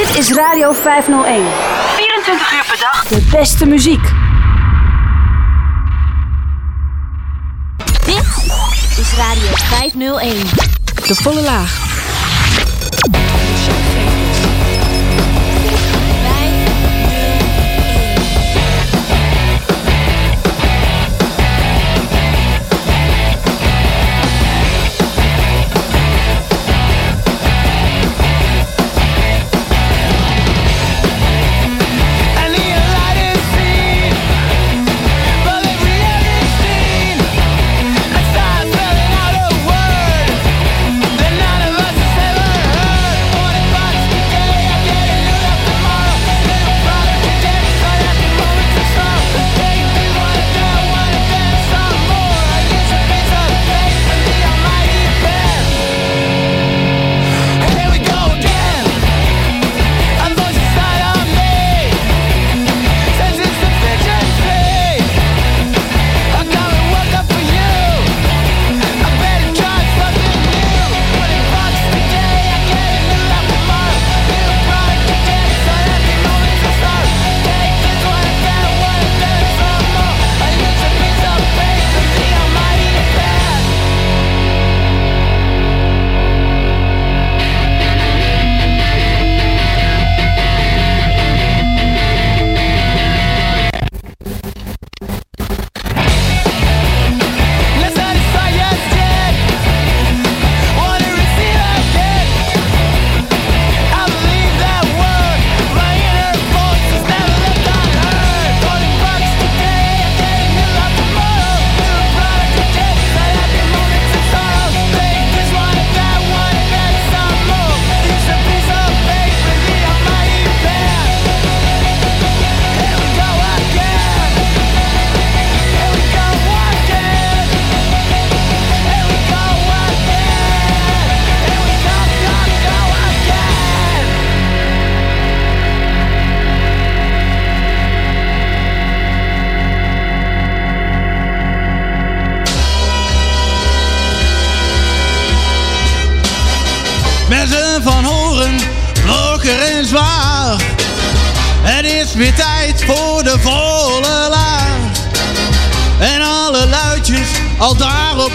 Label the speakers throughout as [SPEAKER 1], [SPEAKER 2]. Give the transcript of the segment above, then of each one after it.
[SPEAKER 1] Dit is Radio 501.
[SPEAKER 2] 24 uur per dag.
[SPEAKER 1] De beste muziek.
[SPEAKER 3] Dit is Radio 501.
[SPEAKER 4] De volle laag.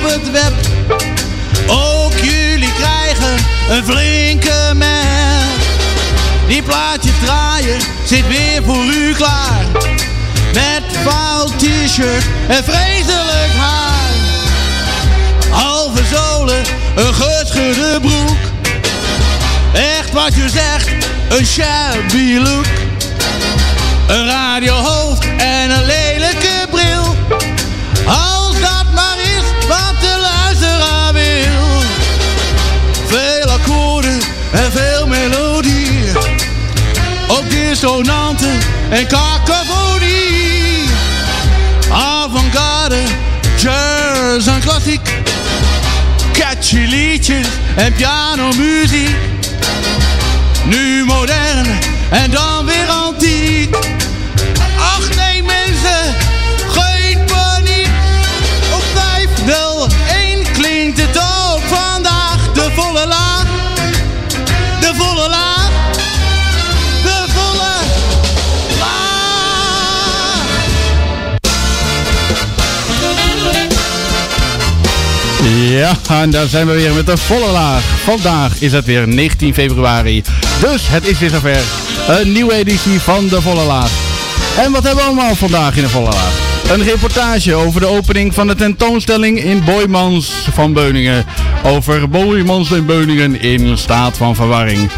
[SPEAKER 5] Daar
[SPEAKER 6] Ja, en daar zijn we weer met de volle laag. Vandaag is het weer 19 februari. Dus het is weer zover. Een nieuwe editie van de volle laag. En wat hebben we allemaal vandaag in de volle laag? Een reportage over de opening van de tentoonstelling in Boymans van Beuningen. Over Boymans en Beuningen in staat van verwarring.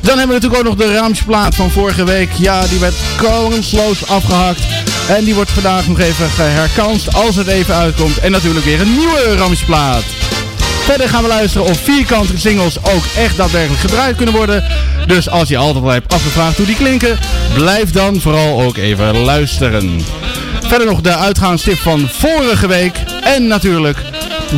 [SPEAKER 6] Dan hebben we natuurlijk ook nog de Ramsplaat van vorige week. Ja, die werd kansloos afgehakt. En die wordt vandaag nog even herkanst als het even uitkomt. En natuurlijk weer een nieuwe Ramsplaat. Verder gaan we luisteren of vierkante singles ook echt daadwerkelijk gebruikt kunnen worden. Dus als je altijd al hebt afgevraagd hoe die klinken, blijf dan vooral ook even luisteren. Verder nog de uitgaanstip van vorige week. En natuurlijk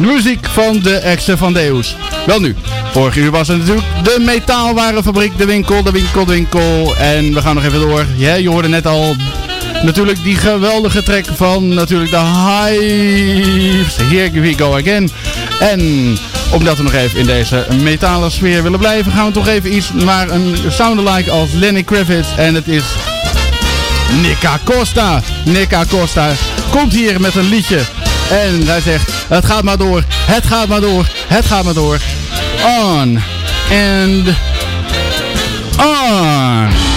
[SPEAKER 6] muziek van de extra van Deus. Wel nu, vorige uur was het natuurlijk de metaalwarenfabriek, de winkel, de winkel, de winkel. En we gaan nog even door. Ja, je hoorde net al natuurlijk die geweldige track van natuurlijk de Hives. Here we go again.
[SPEAKER 7] En omdat we nog even in deze metalen sfeer willen blijven, gaan we toch even iets naar een sound-alike als Lenny Kravitz. En het is Nika Costa. Nika Costa komt hier met een liedje. En hij zegt, het gaat maar door, het gaat maar door, het gaat maar door. On and on.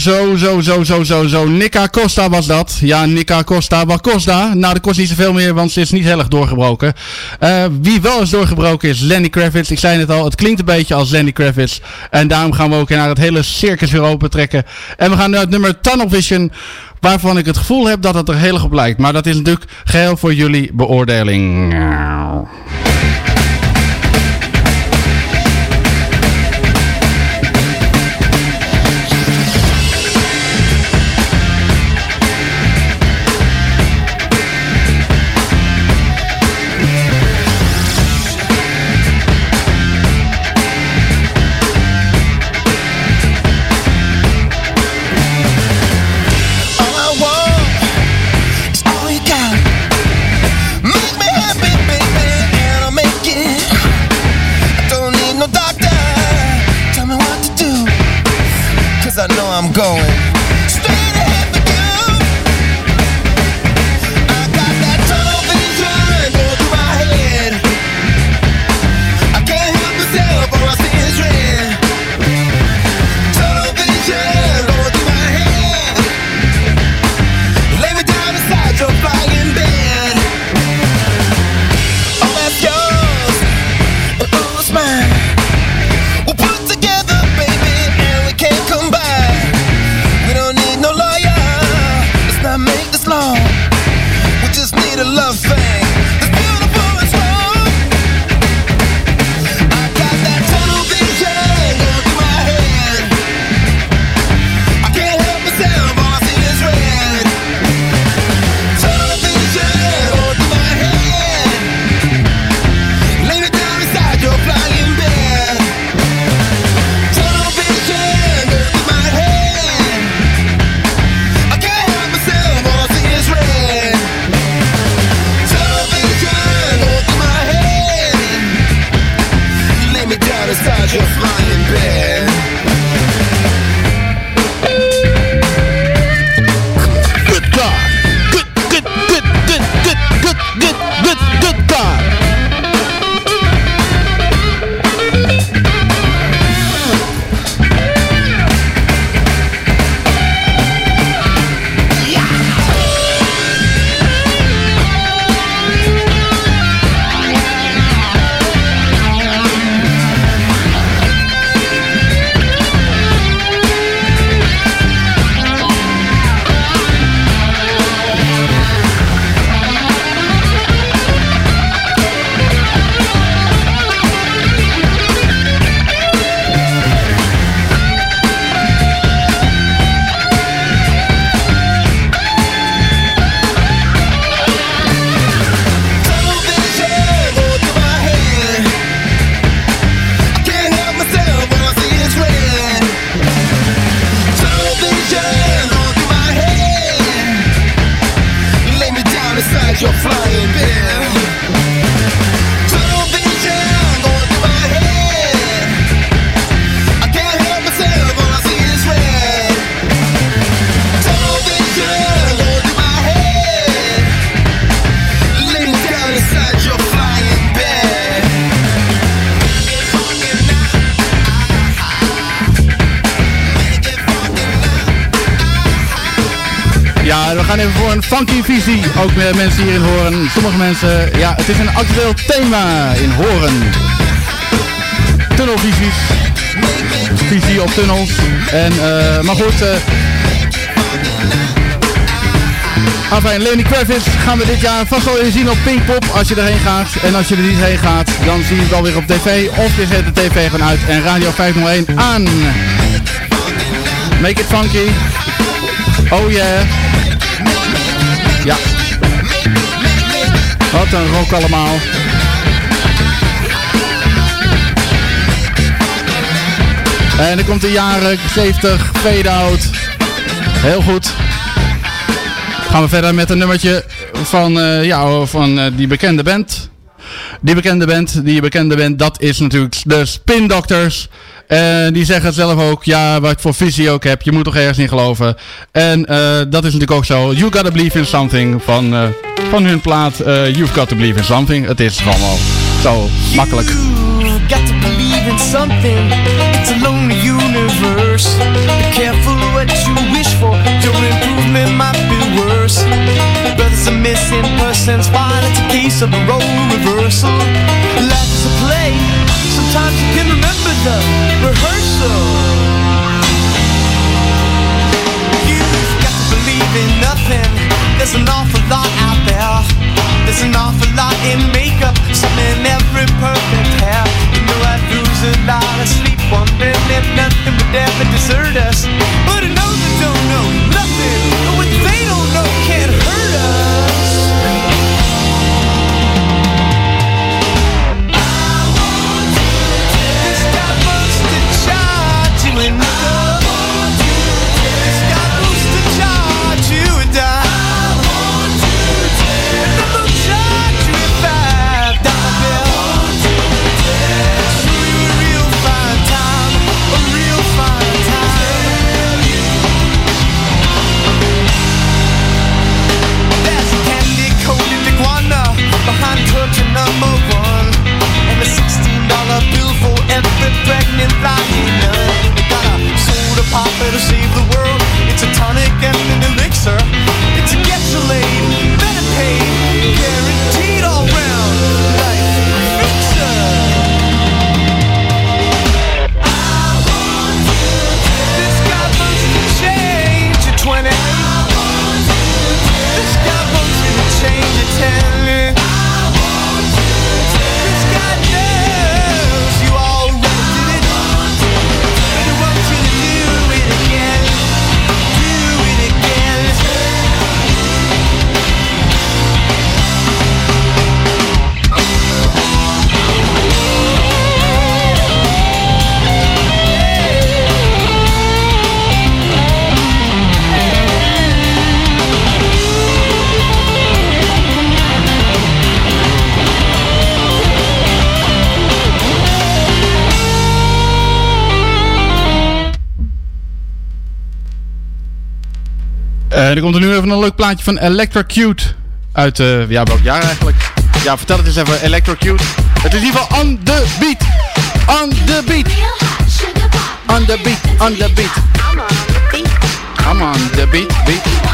[SPEAKER 7] Zo, zo, zo, zo, zo, zo. Nika Costa was dat. Ja, Nika Costa. Wat Costa? Nou, dat kost niet zoveel meer, want ze is niet heel erg doorgebroken. Eh, wie wel eens doorgebroken is, Lenny Kravitz. Ik zei het al, het klinkt een beetje als Lenny Kravitz. En daarom gaan we ook naar het hele circus weer open trekken. En we gaan naar het nummer Tunnel Vision, waarvan ik het gevoel heb dat het er heel erg op lijkt. Maar dat is natuurlijk geheel voor jullie beoordeling.
[SPEAKER 6] Funky visie. Ook met mensen hier in Horen. Sommige mensen, ja, het is een actueel thema in Horen. Tunnelvisies. Visie op tunnels. En, eh, maar goed... eh Afijn, Lenny Kravitz gaan we dit jaar vast wel weer zien op Pinkpop als je erheen gaat. En als je er niet heen gaat, dan zie je het alweer op tv. Of je zet de tv gewoon uit en Radio 501 aan. Make it funky. Oh yeah. Wat een rock allemaal. En dan komt de jaren 70 fade-out. Heel goed. Gaan we verder met een nummertje van, eh, ja, van eh, die bekende band. Die bekende band, die bekende band, dat is natuurlijk de Spin Doctors. En die zeggen het zelf ook, ja, wat voor visie ook heb, je moet toch ergens in geloven. En eh, dat is natuurlijk ook zo. You Gotta Believe in Something van, eh, van hun plaat uh, You've Got to Believe in Something. Het is gewoon zo makkelijk.
[SPEAKER 4] Got to believe in something. It's a lonely universe. Be careful what you wish for. Your improvement might be worse. Brothers are missing persons. While it's a case of a role reversal. Life is a play. Sometimes you can remember the rehearsal. You've got to believe in nothing. There's an awful lot out there. There's an awful lot in makeup, some in every perfect hair. You know I'd lose a lot of sleep wondering if nothing would ever desert us. But I know they don't know the world. It's a tonic and an elixir. It's a get you laid,
[SPEAKER 6] er komt er nu even een leuk plaatje van Electrocute. Uit, eh, ja, welk jaar eigenlijk? Ja, vertel het eens even, Electrocute. Het is in ieder geval on the beat. On the beat. On the beat, on the beat. Come on, the beat, beat.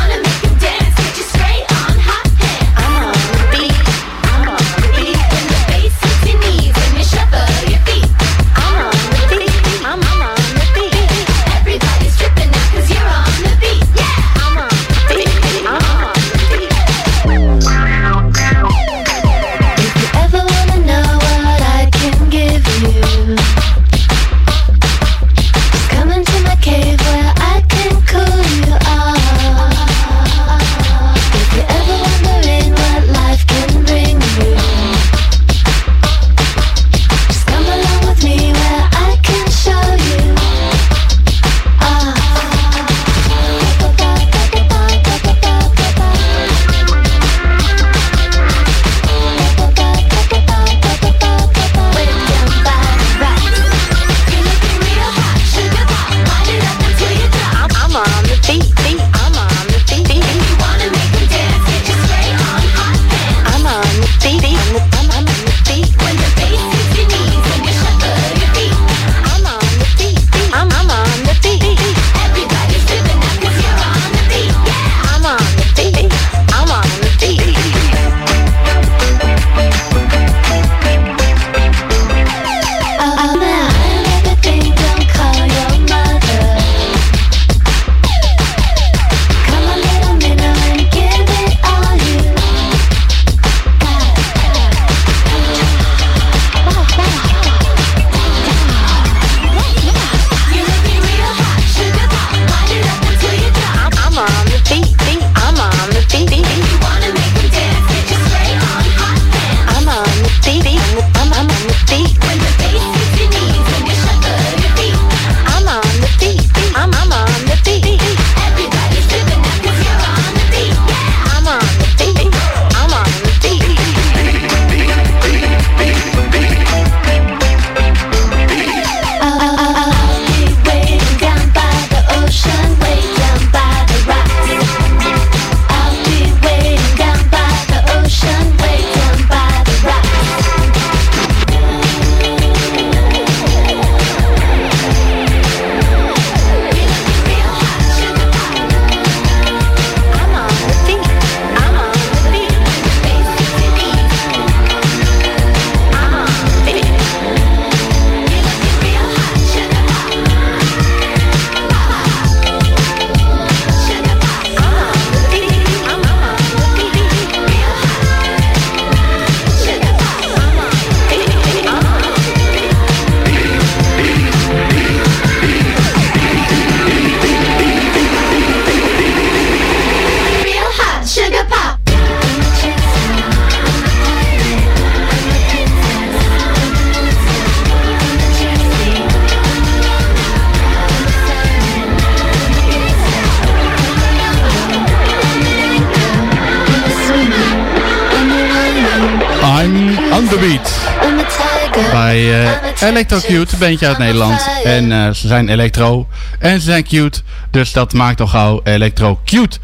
[SPEAKER 6] Bij eh Electrocute, een bandje uit Nederland. En eh, ze zijn electro en ze zijn cute. Dus dat maakt al gauw Electrocute.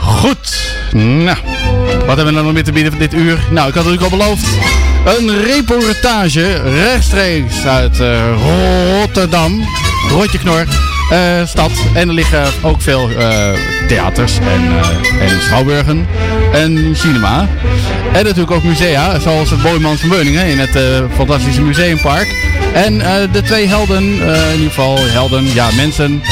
[SPEAKER 6] Goed. Nou, wat hebben we dan nog meer te bieden voor dit uur? Nou, ik had het al beloofd. Een reportage rechtstreeks uit eh, Rotterdam. Rotje Knor. Eh, stad. En er liggen ook veel eh, theaters en, eh, en schouwburgen en cinema. En natuurlijk ook musea, zoals het Boymans van Beuningen in het fantastische museumpark. En de twee helden, in ieder geval helden, ja mensen,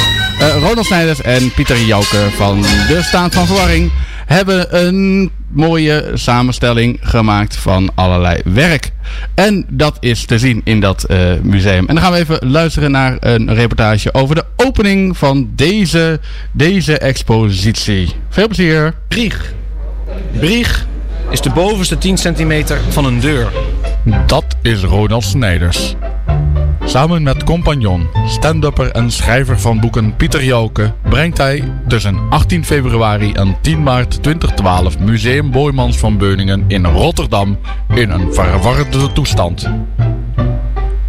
[SPEAKER 6] Ronald Snijders en Pieter Jouke van De Staat van Verwarring hebben een mooie samenstelling gemaakt van allerlei werk. En dat is te zien in dat eh, museum. En dan gaan we even luisteren naar een reportage over de opening van deze, deze expositie. Veel plezier.
[SPEAKER 8] Brieg. Brieg is de bovenste 10 centimeter van een deur.
[SPEAKER 6] Dat is Ronald Snijders. Samen met compagnon, stand-upper en schrijver van boeken Pieter Jouke brengt hij tussen 18 februari en 10 maart 2012 Museum Boymans van Beuningen in Rotterdam in een verwarde toestand.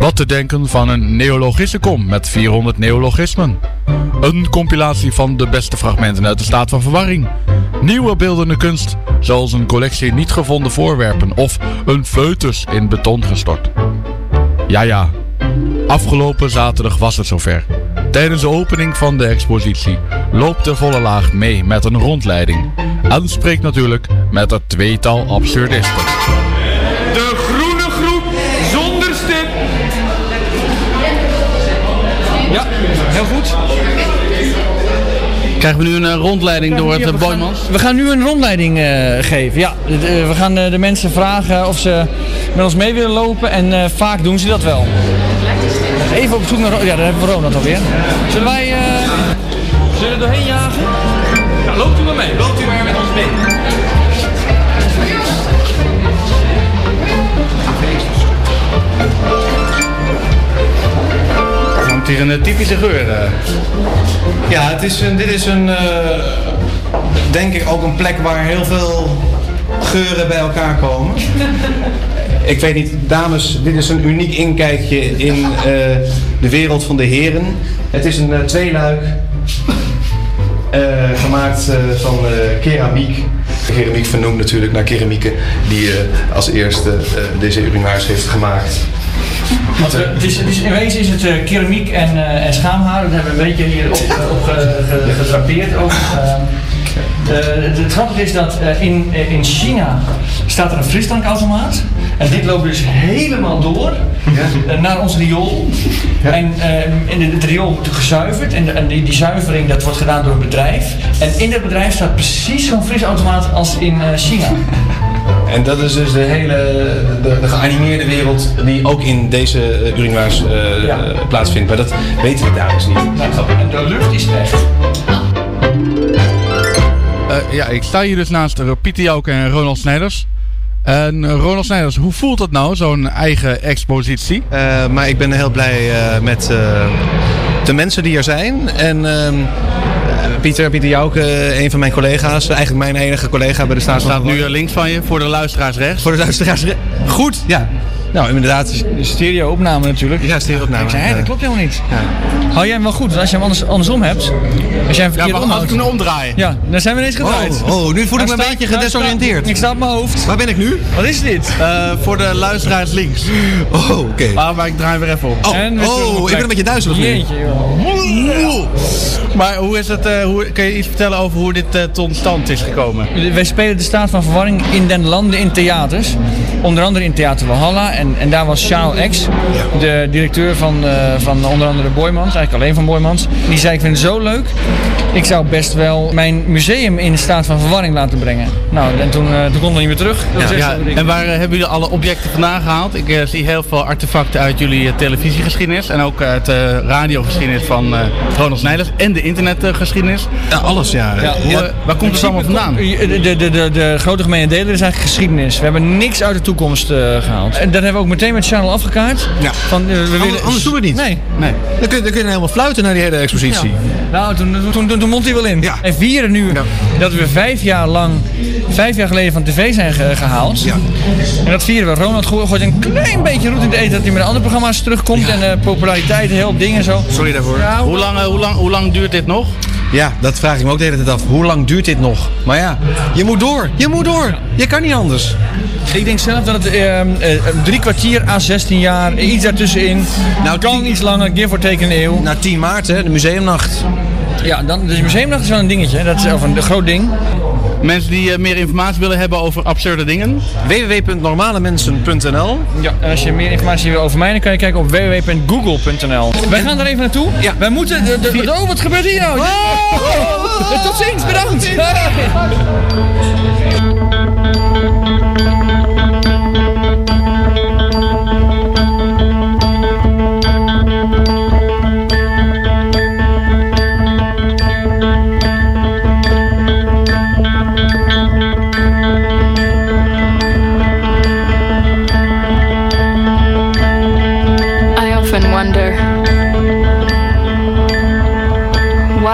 [SPEAKER 6] Wat te denken van een neologisticum met 400 neologismen. Een compilatie van de beste fragmenten uit de staat van verwarring. Nieuwe beeldende kunst, zoals een collectie niet gevonden voorwerpen of een foetus in beton gestort. Ja, ja. Afgelopen zaterdag was het zover. Tijdens de opening van de expositie loopt de volle laag mee met een rondleiding. En spreekt natuurlijk met het tweetal absurdisten. Krijgen we nu een eh, rondleiding door het uh, Boymans?
[SPEAKER 8] We gaan nu een rondleiding eh, geven. Ja, we gaan eh, de mensen vragen of ze met ons mee willen lopen en eh, vaak doen ze dat wel. Even op zoek naar... Ja, daar hebben we Ronald alweer. Zullen wij... eh, zullen we doorheen jagen? Ja, loopt u maar mee.
[SPEAKER 6] Een eh, typische geur. eh.
[SPEAKER 9] Ja, het is een, dit is een, eh, denk ik ook een plek waar heel veel geuren bij elkaar komen. Ik weet niet, dames, dit is een uniek inkijkje in de wereld van de heren. Het is een eh, tweeluik gemaakt van keramiek. Keramiek vernoemd natuurlijk naar keramieken die als eerste deze urinoirs heeft gemaakt.
[SPEAKER 8] Want, eh, het is, het is, in wezen is het eh, keramiek en, eh, en schaamhaar. Dat hebben we een beetje hier op, op gedrapeerd ook. Eh, het, grappige is dat eh, in, eh, in China staat er een frisdrankautomaat. En dit loopt dus helemaal door eh, naar ons riool. En, en het riool wordt gezuiverd. En, en die, die zuivering dat wordt gedaan door een bedrijf. En in dat bedrijf staat precies zo'n frisautomaat als in China.
[SPEAKER 9] En dat is dus de hele de, de geanimeerde wereld die ook in deze uh, urinoirs
[SPEAKER 8] Ja.
[SPEAKER 9] plaatsvindt. Maar dat weten we dames niet.
[SPEAKER 8] En de lucht is echt.
[SPEAKER 6] Eh, ja, ik sta hier dus naast Pieter Jouke en Ronald Snijders. En eh, Ronald Snijders, hoe voelt dat nou, zo'n eigen expositie?
[SPEAKER 9] Eh, maar ik ben heel blij met de mensen die er zijn. En ehm, eh, Pieter, Pieter Jouke, een van mijn collega's, eigenlijk mijn enige collega bij de
[SPEAKER 6] Hij
[SPEAKER 9] Staat
[SPEAKER 6] nu links van je, voor de luisteraars rechts.
[SPEAKER 9] Voor de luisteraars. Goed, ja. Nou, inderdaad.
[SPEAKER 8] De stereo-opname natuurlijk.
[SPEAKER 9] Ja, stereo-opname.
[SPEAKER 8] Ik zei, hé, dat
[SPEAKER 9] Ja.
[SPEAKER 8] klopt helemaal niet. Hou jij hem wel goed? Want als je hem anders, andersom hebt, als jij hem
[SPEAKER 6] Ja,
[SPEAKER 8] verkeerd
[SPEAKER 6] maar als
[SPEAKER 8] omhoudt...
[SPEAKER 6] ik hem omdraai.
[SPEAKER 8] Ja, dan zijn we ineens gedraaid.
[SPEAKER 9] Oh, oh, nu voel ik me een beetje gedesoriënteerd.
[SPEAKER 8] Ik sta op mijn hoofd.
[SPEAKER 9] Waar ben ik nu?
[SPEAKER 8] Wat is dit?
[SPEAKER 6] Eh, voor de luisteraars links.
[SPEAKER 9] Oh, oké.
[SPEAKER 6] Ah, maar ik draai weer even om.
[SPEAKER 9] Oh,
[SPEAKER 8] terug op
[SPEAKER 9] oh ik
[SPEAKER 8] plek.
[SPEAKER 9] ben een beetje duizelig nu.
[SPEAKER 8] Jeetje, joh.
[SPEAKER 6] Maar hoe is het, eh, hoe, kun je iets vertellen over hoe dit eh, tot stand is gekomen?
[SPEAKER 8] Wij spelen de staat van verwarring in den landen in theaters. Onder andere in Theater Walhalla. En, en daar was Charles X, de directeur van, eh, van onder andere Boymans, eigenlijk alleen van Boymans. Die zei, ik vind het zo leuk. Ik zou best wel mijn museum in staat van verwarring laten brengen. Nou, en toen, eh, toen kon het niet meer terug.
[SPEAKER 6] Ja, en waar eh, hebben jullie alle objecten vandaan gehaald? Ik zie heel veel artefacten uit jullie televisiegeschiedenis en ook uit de radiogeschiedenis van eh Ronald Snijders en de internetgeschiedenis.
[SPEAKER 9] Ja, alles, ja.
[SPEAKER 6] Ja, hoe, waar komt het allemaal vandaan?
[SPEAKER 8] De, de, de, de, de grote gemene deler is eigenlijk geschiedenis. We hebben niks uit de toekomst eh, gehaald. En dat hebben we ook meteen met Channel afgekaart.
[SPEAKER 9] Ja.
[SPEAKER 8] Van, eh, we willen...
[SPEAKER 9] anders doen we het niet.
[SPEAKER 8] Nee.
[SPEAKER 6] Nee.
[SPEAKER 9] Dan kun, je, dan kun je helemaal fluiten naar die hele expositie.
[SPEAKER 8] Nou, toen, toen, toen, hij wel in.
[SPEAKER 9] Ja.
[SPEAKER 8] En vieren nu dat we vijf jaar lang vijf jaar geleden van tv zijn ge- gehaald. En dat vieren we. Ronald Gooi gooit een klein beetje roet in de eten dat hij met andere programma's terugkomt. En eh, populariteit, heel ding en zo.
[SPEAKER 9] Sorry daarvoor.
[SPEAKER 8] Ja,
[SPEAKER 6] Hoe lang, eh, hoe, lang, hoe lang duurt dit nog?
[SPEAKER 9] Ja, dat vraag ik me ook de hele tijd af. Hoe lang duurt dit nog? Maar ja, je moet door. Je moet door. Je kan niet anders.
[SPEAKER 8] Ik denk zelf dat het ehm, eh, drie kwartier à 16 jaar, eh, iets daartussenin. Nou, kan iets langer, give or take een eeuw.
[SPEAKER 9] Na 10 maart, hè, de museumnacht.
[SPEAKER 8] Ja, dan, dus museumnacht is wel een dingetje. Dat is of een groot ding.
[SPEAKER 6] Mensen die eh, meer informatie willen hebben over absurde dingen.
[SPEAKER 9] www.normalemensen.nl
[SPEAKER 8] Ja, en als je meer informatie wil over mij, dan kan je kijken op www.google.nl. Wij gaan er even naartoe.
[SPEAKER 9] Ja.
[SPEAKER 8] Wij moeten... De, de- oh, wat gebeurt hier nou? Oh, Tot ziens, bedankt.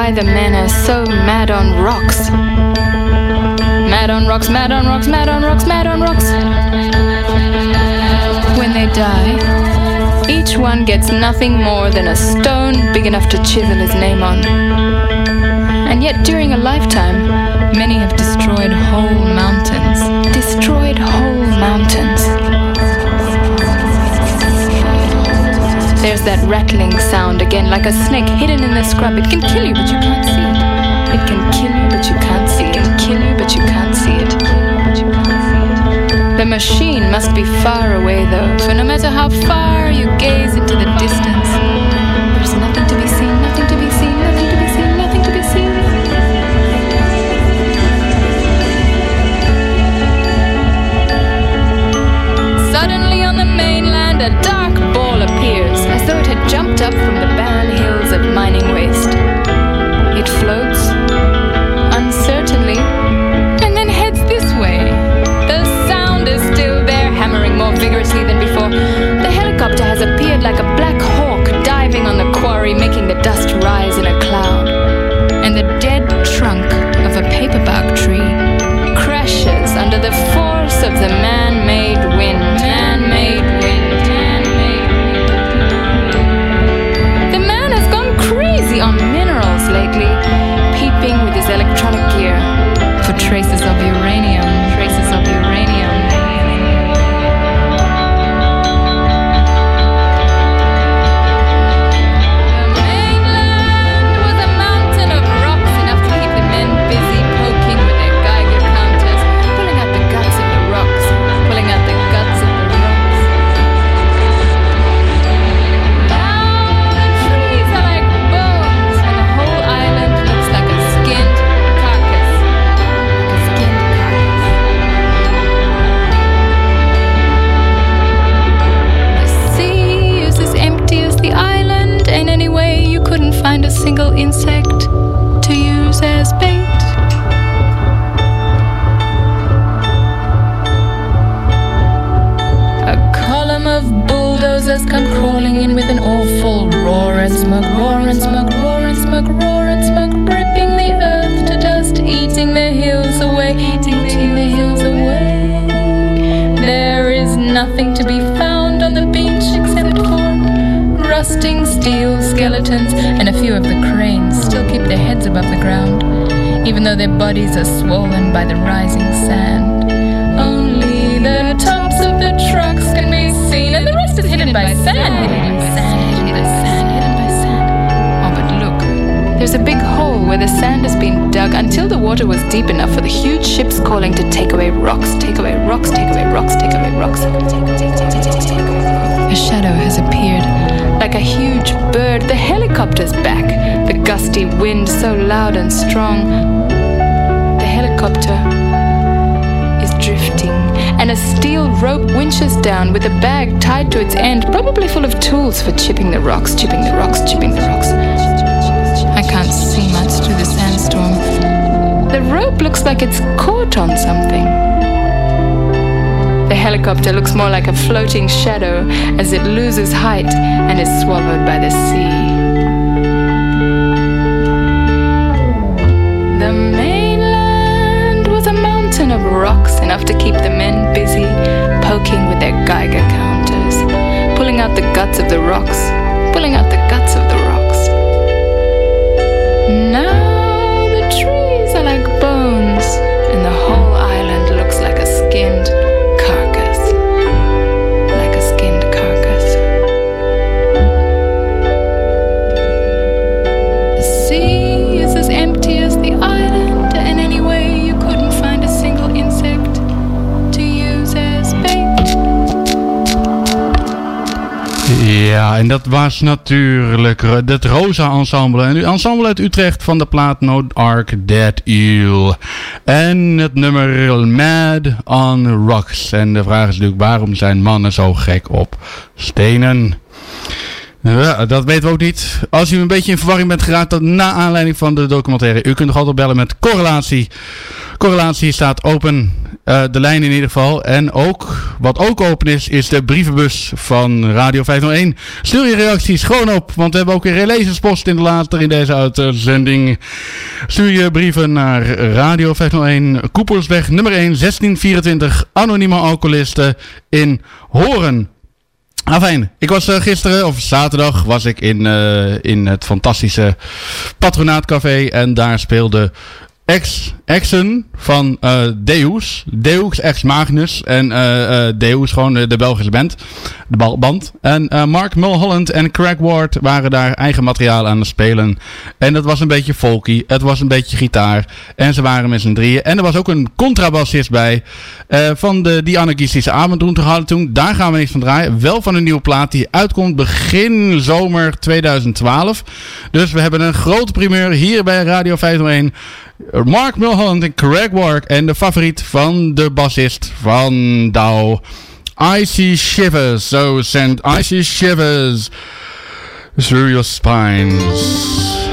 [SPEAKER 10] Why the men are so mad on rocks. Mad on rocks, mad on rocks, mad on rocks, mad on rocks. When they die, each one gets nothing more than a stone big enough to chisel his name on. And yet, during a lifetime, many have destroyed whole mountains. Destroyed whole mountains. There's that rattling sound again, like a snake hidden in the scrub. It can kill you, but you can't see it. It can kill you, but you can't see it. It can kill you, but you can't see it. The machine must be far away, though, for no matter how far you gaze into the distance, as though it had jumped up from the barren hills of mining waste. It floats, uncertainly, and then heads this way. The sound is still there, hammering more vigorously than before. The helicopter has appeared like a black hawk diving on the quarry, making the dust rise in a cloud. Wind so loud and strong. The helicopter is drifting, and a steel rope winches down with a bag tied to its end, probably full of tools for chipping the rocks, chipping the rocks, chipping the rocks. I can't see much through the sandstorm. The rope looks like it's caught on something. The helicopter looks more like a floating shadow as it loses height and is swallowed by the sea. The mainland was a mountain of rocks, enough to keep the men busy, poking with their Geiger counters, pulling out the guts of the rocks, pulling out the guts of the
[SPEAKER 6] Ja, en dat was natuurlijk het Rosa Ensemble. Een ensemble uit Utrecht van de plaat No Ark Dead Eel. En het nummer Mad on Rocks. En de vraag is natuurlijk, waarom zijn mannen zo gek op stenen? Ja, dat weten we ook niet. Als u een beetje in verwarring bent geraakt, dan na aanleiding van de documentaire. U kunt nog altijd bellen met correlatie. Correlatie staat open. eh, de lijn in ieder geval. En ook, wat ook open is, is de brievenbus van Radio 501. Stuur je reacties gewoon op, want we hebben ook weer lezerspost in de later in deze uitzending. Stuur je brieven naar Radio 501, Koepelsweg nummer 1, 1624, Anonieme Alcoholisten in Horen. Ah, fijn. Ik was eh, gisteren, of zaterdag, was ik in, eh, in het fantastische Patronaatcafé. En daar speelde ex, exen van eh, Deus. Deus ex Magnus. En eh, Deus, gewoon de, Belgische band. De band. En Mark Mulholland en Craig Ward waren daar eigen materiaal aan het spelen. En dat was een beetje folky. Het was een beetje gitaar. En ze waren met z'n drieën. En er was ook een contrabassist bij. van de, die anarchistische avond te toen. Daar gaan we niks van draaien. Wel van een nieuwe plaat die uitkomt begin zomer 2012. Dus we hebben een grote primeur hier bij Radio 501. Mark Mulholland en Craig Ward. En de favoriet van de bassist van Dow. Icy Shivers. So send icy shivers through your spines.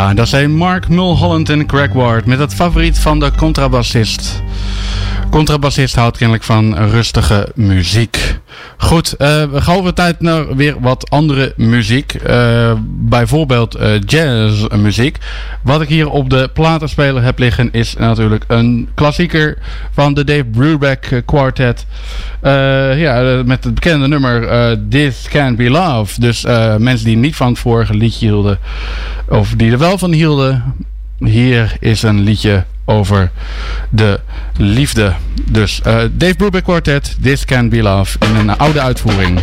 [SPEAKER 6] Ja, dat zijn Mark Mulholland en Craig Ward met het favoriet van de contrabassist. Contrabassist houdt kennelijk van rustige muziek. Goed, we gaan over tijd naar weer wat andere muziek. Eh, bijvoorbeeld eh, jazzmuziek. Wat ik hier op de platenspeler heb liggen is natuurlijk een klassieker van de Dave Brubeck Quartet. Ja, met het bekende nummer This Can't Be Love. Dus mensen die niet van het vorige liedje hielden, of die er wel van hielden, hier is een liedje over de liefde. Dus eh, Dave Brubeck Quartet, This Can't Be Love, in een oude uitvoering.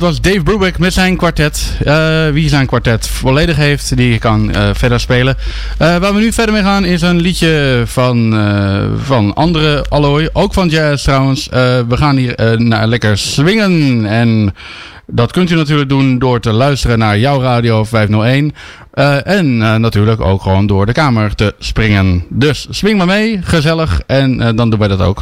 [SPEAKER 6] Dat was Dave Brubeck met zijn kwartet. Eh, wie zijn kwartet volledig heeft, die kan eh, verder spelen. Eh, waar we nu verder mee gaan is een liedje van, van andere allooi. Ook van jazz trouwens. We gaan hier naar lekker swingen. En dat kunt u natuurlijk doen door te luisteren naar jouw radio 501. Eh, en natuurlijk ook gewoon door de kamer te springen. Dus swing maar mee, gezellig. En dan doen wij dat ook.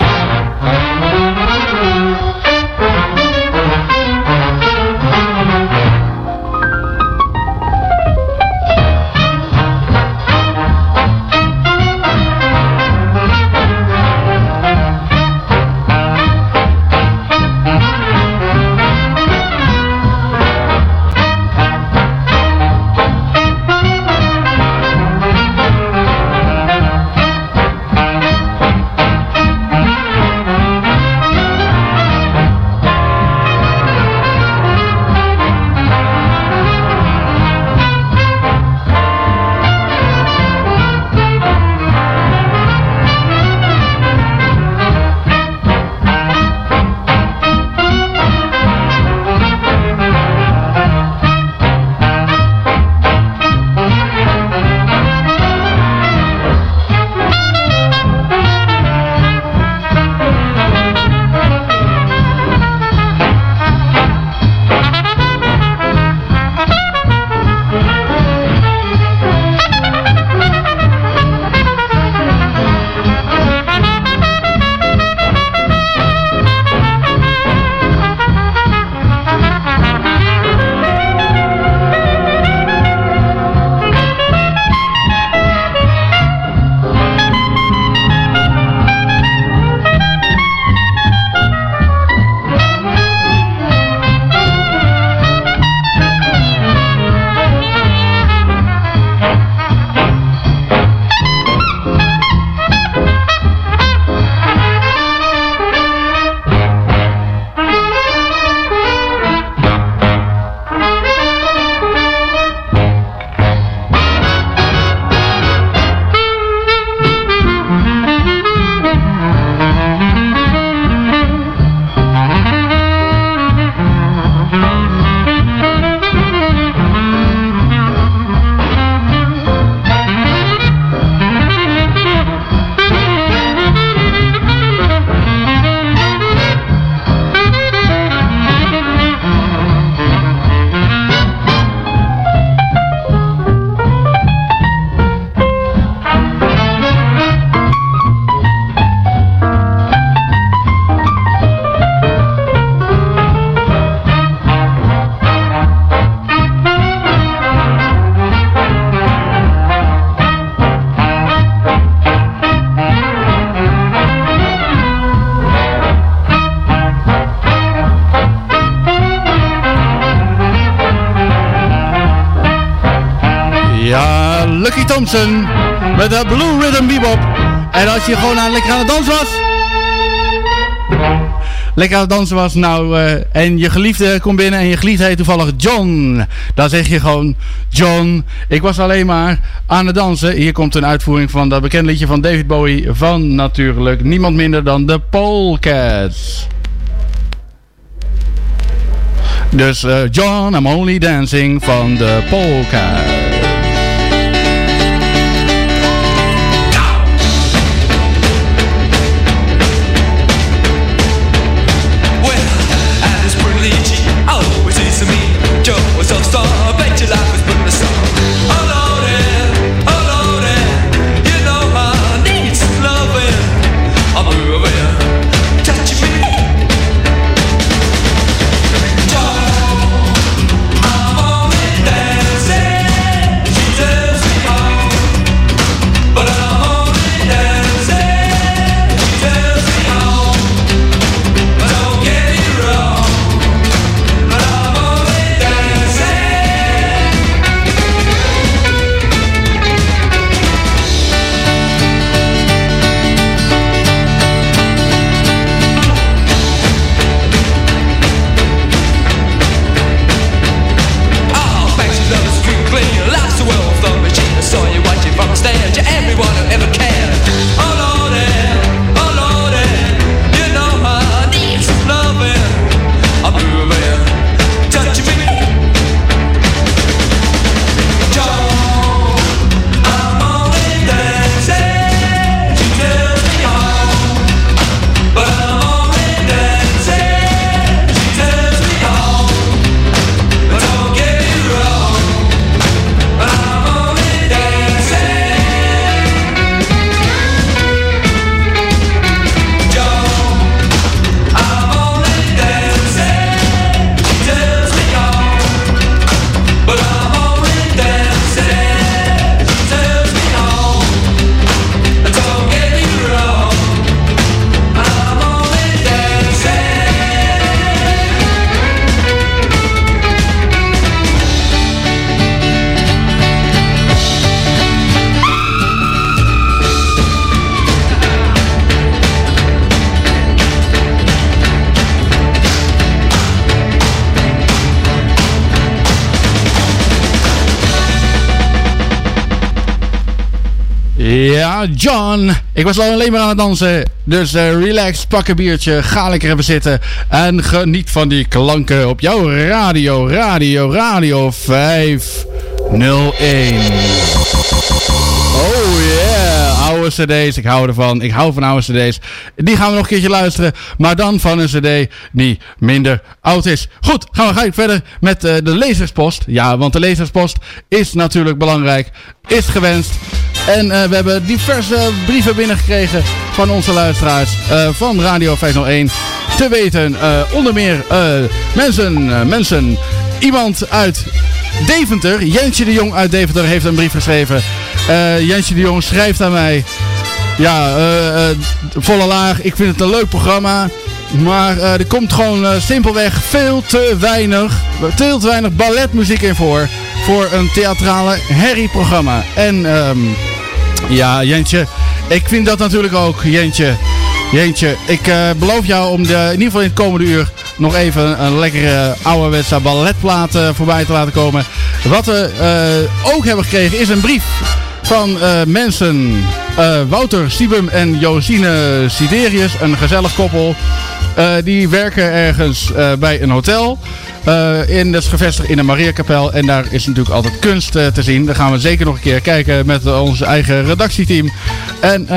[SPEAKER 6] Met de Blue Rhythm Bebop. En als je gewoon aan, lekker aan het dansen was. Lekker aan het dansen was, nou, eh, en je geliefde komt binnen en je geliefde heet toevallig John. Dan zeg je gewoon, John, ik was alleen maar aan het dansen. Hier komt een uitvoering van dat bekende liedje van David Bowie van natuurlijk niemand minder dan de Polecats. Dus eh, John, I'm only dancing van de Polecats. John. Ik was al alleen maar aan het dansen. Dus eh, relax, pak een biertje, ga lekker even zitten. En geniet van die klanken op jouw radio, radio, radio 501. Oh yeah, oude cd's. Ik hou ervan. Ik hou van oude cd's. Die gaan we nog een keertje luisteren. Maar dan van een cd die minder oud is. Goed, gaan we gelijk verder met eh, de lezerspost. Ja, want de lezerspost is natuurlijk belangrijk. Is gewenst. En eh, we hebben diverse brieven binnengekregen van onze luisteraars eh, van Radio 501. Te weten, eh, onder meer mensen, mensen, iemand uit Deventer, Jentje de Jong uit Deventer heeft een brief geschreven. Jentje de Jong schrijft aan mij. Ja, volle laag. Ik vind het een leuk programma. Maar eh, er komt gewoon eh, simpelweg veel te weinig, veel te weinig balletmuziek in voor. Voor een theatrale herrieprogramma. En ehm, ja, Jentje, ik vind dat natuurlijk ook, Jentje. Jentje, ik eh, beloof jou om de, in ieder geval in het komende uur nog even een lekkere ouderwetse balletplaat voorbij te laten komen. Wat we ook hebben gekregen is een brief van mensen Wouter Siebum en Josine Siderius, een gezellig koppel. Eh, die werken ergens eh, bij een hotel. Eh, in, dat is gevestigd in de Mariakapel. En daar is natuurlijk altijd kunst te zien. Daar gaan we zeker nog een keer kijken met ons eigen redactieteam. En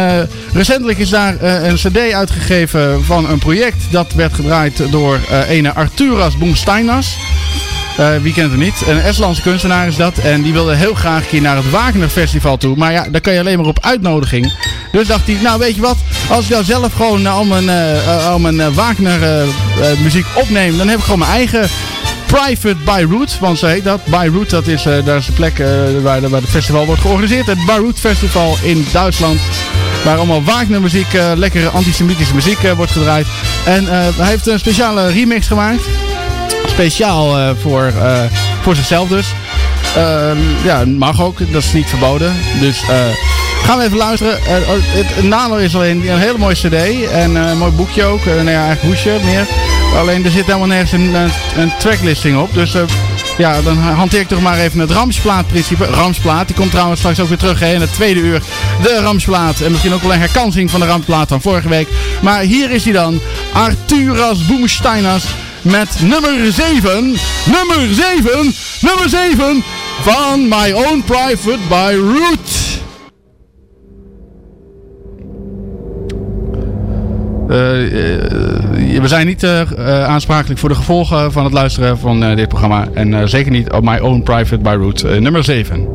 [SPEAKER 6] recentelijk is daar een cd uitgegeven van een project. Dat werd gedraaid door ene Arturas Boomsteinas. Eh, wie kent hem niet? Een Estlandse kunstenaar is dat. En die wilde heel graag een keer naar het Wagner Festival toe. Maar ja, daar kan je alleen maar op uitnodiging. Dus dacht hij, nou weet je wat? Als ik nou zelf gewoon al mijn, eh, al mijn Wagner eh, eh, muziek opneem, dan heb ik gewoon mijn eigen Private Beirut. Want zo heet dat. Beirut, dat is, daar is de plek eh, waar, waar het festival wordt georganiseerd. Het Beirut Festival in Duitsland. Waar allemaal Wagner muziek, eh, lekkere antisemitische muziek wordt gedraaid. En hij heeft een speciale remix gemaakt. Speciaal eh, voor, eh, voor zichzelf dus. Eh, ja, mag ook. Dat is niet verboden. Dus eh, gaan we even luisteren. Eh, het, nadeel is alleen een hele mooie cd. En een mooi boekje ook. Uh, nou eigenlijk hoesje meer. Alleen er zit helemaal nergens een, een, tracklisting op. Dus ja, dan hanteer ik toch maar even het Ramsplaat-principe. Ramsplaat, die komt trouwens straks ook weer terug hè, in het tweede uur. De Ramsplaat. En misschien ook wel een herkansing van de Ramsplaat van vorige week. Maar hier is hij dan. Arturas Boomsteinas met nummer 7. Nummer 7. Nummer 7 van My Own Private by Root. Eh, eh, we zijn niet eh, aansprakelijk voor de gevolgen van het luisteren van eh, dit programma. En zeker niet op My Own Private by Root. Nummer 7.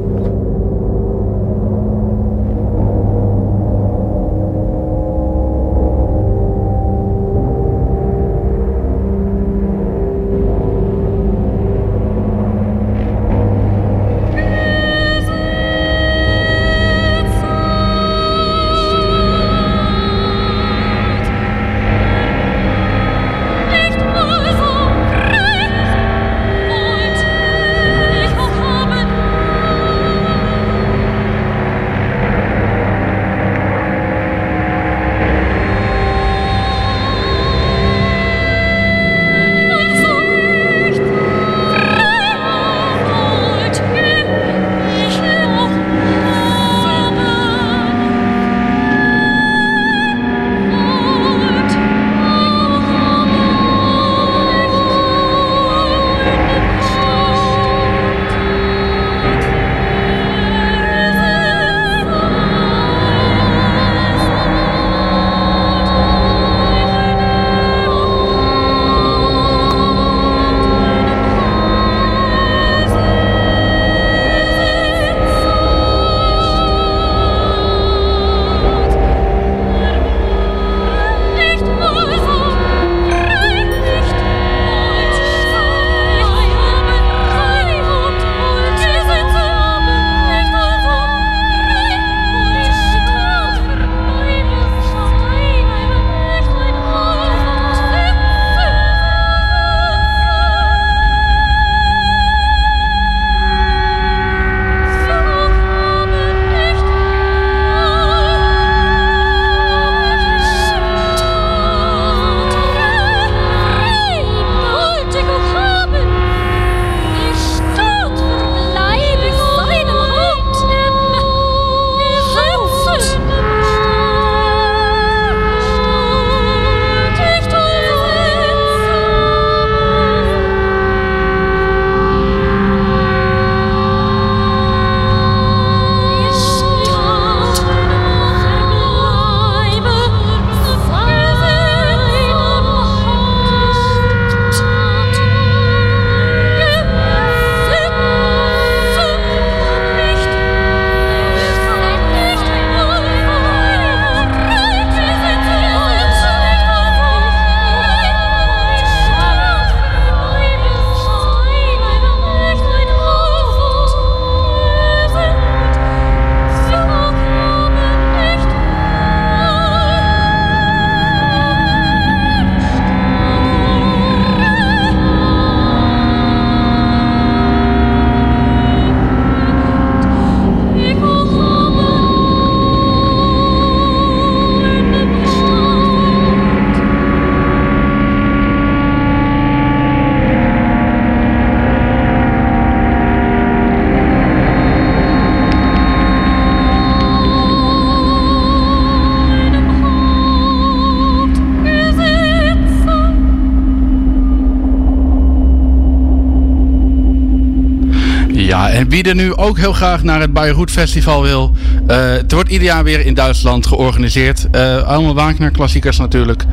[SPEAKER 6] Wie er nu ook heel graag naar het Bayreuth Festival wil. eh, het wordt ieder jaar weer in Duitsland georganiseerd. Eh, allemaal Wagner klassiekers natuurlijk.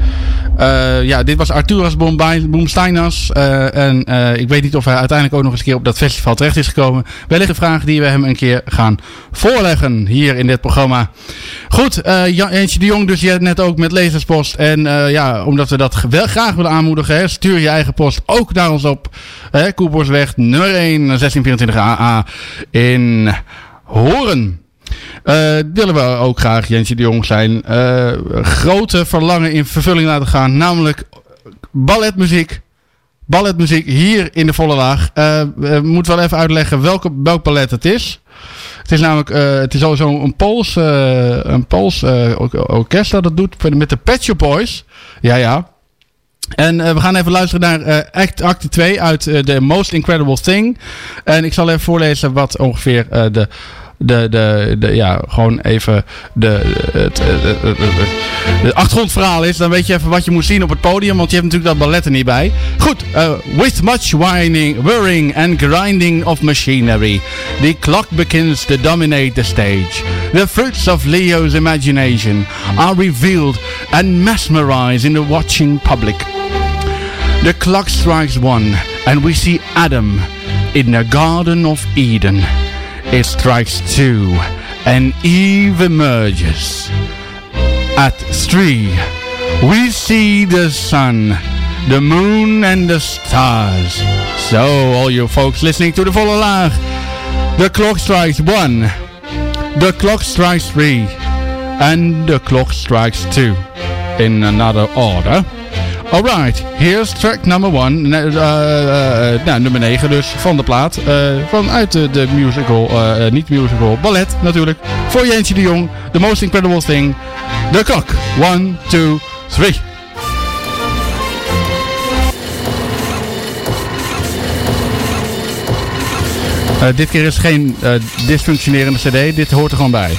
[SPEAKER 6] Eh, ja, dit was Arturas Boomsteinas. en ik weet niet of hij uiteindelijk ook nog eens een keer op dat festival terecht is gekomen. Wellicht een vraag die we hem een keer gaan voorleggen hier in dit programma. Goed, Jantje de Jong dus je net ook met lezerspost. En ja, omdat we dat wel graag willen aanmoedigen, stuur je eigen post ook naar ons op. Koepersweg nummer 1, 1624 AA in Horen. Eh, willen we ook graag, Jentje de Jong, zijn eh, grote verlangen in vervulling laten gaan. Namelijk balletmuziek balletmuziek hier in de volle laag. Eh, we moeten wel even uitleggen welke, welk ballet het is. Het is namelijk, eh, het is sowieso een Pools, eh, een Pools eh, or- orkest dat het doet met de Pet Boys. Ja, ja. En eh, we gaan even luisteren naar eh, act, acte 2 uit eh, The Most Incredible Thing. En ik zal even voorlezen wat ongeveer eh, de, de, de, de, ja, gewoon even de, het, het achtergrondverhaal is. Dan weet je even wat je moet zien op het podium, want je hebt natuurlijk dat ballet er niet bij. Goed, eh, with much whining, whirring and grinding of machinery, the clock begins to dominate the stage. The fruits of Leo's imagination are revealed and mesmerize in the watching public. The clock strikes one, and we see Adam in the Garden of Eden. It strikes two, and Eve emerges. At three, we see the sun, the moon, and the stars. So, all you folks listening to the Volle Laag, the clock strikes one, the clock strikes three, and the clock strikes two. In another order. Alright, here's track number one. Ne- eh, eh, nou, nummer 9 dus van de plaat. eh, vanuit de, de musical, eh, eh, niet musical, ballet natuurlijk. Voor Jentje de Jong, The Most Incredible Thing. The Clock. One, two, three. Eh, dit keer is geen eh, dysfunctionerende cd, dit hoort er gewoon bij.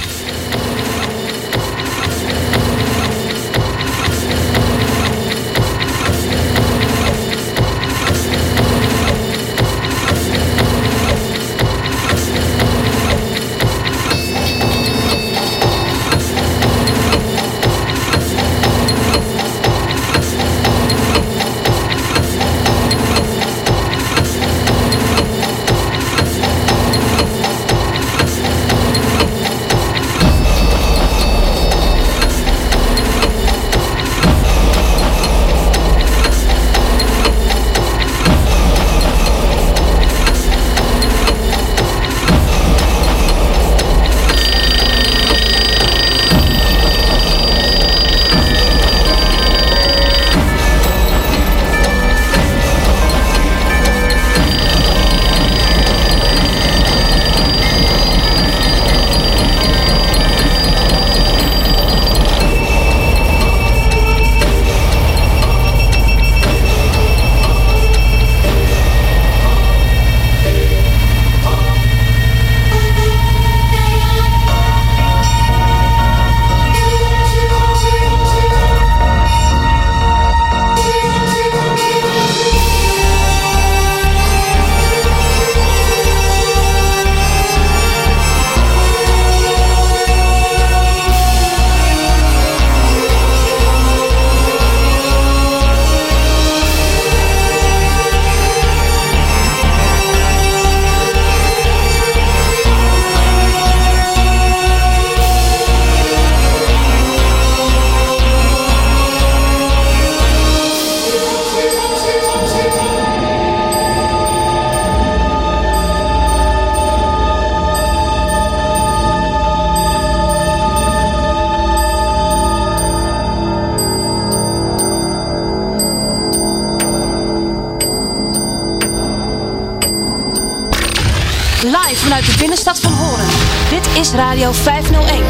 [SPEAKER 11] Vanuit de binnenstad van Horen. Dit is Radio 501.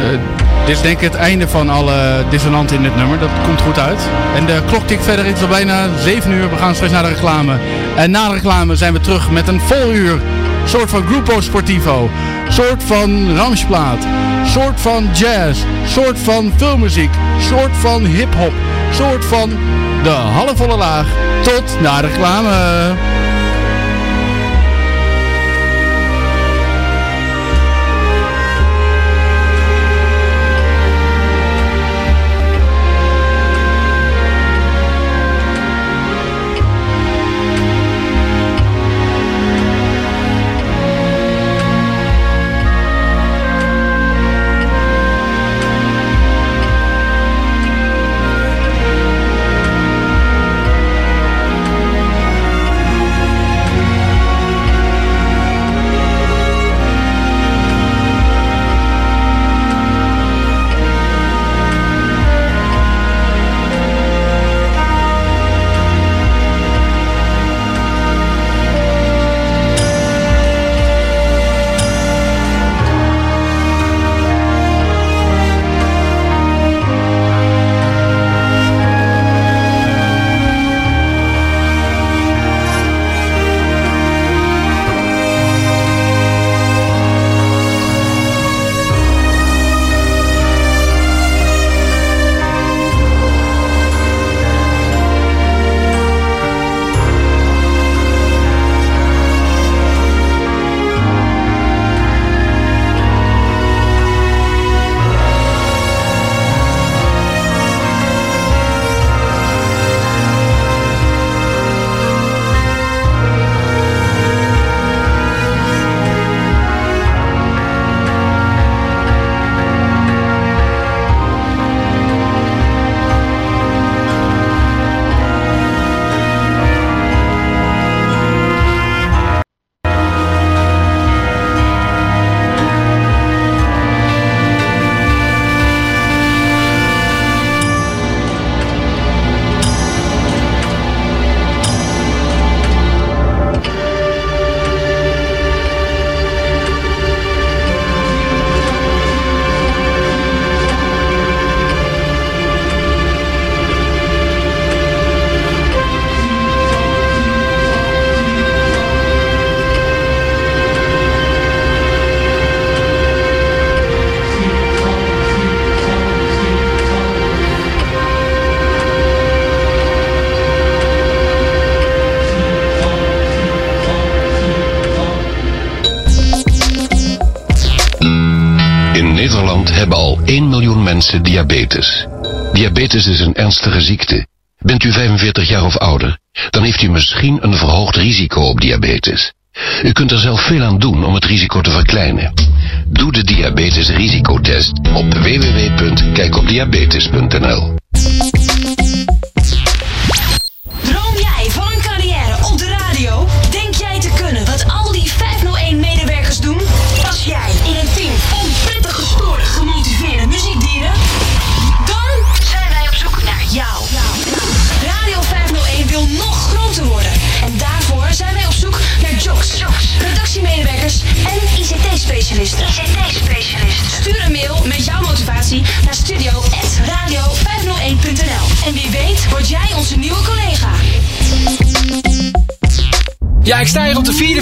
[SPEAKER 6] Eh, dit is denk ik het einde van alle dissonanten in het nummer. Dat komt goed uit. En de klok tikt verder. Het is al bijna 7 uur. We gaan straks naar de reclame. En na de reclame zijn we terug met een vol uur. Soort van Grupo Sportivo. Soort van Ramsplaat. Soort van jazz. Soort van filmmuziek. Soort van hip-hop. Soort van de halfvolle laag. Tot na de reclame.
[SPEAKER 12] Diabetes. Diabetes is een ernstige ziekte. Bent u 45 jaar of ouder, dan heeft u misschien een verhoogd risico op diabetes. U kunt er zelf veel aan doen om het risico te verkleinen. Doe de diabetesrisicotest op www.kijkopdiabetes.nl.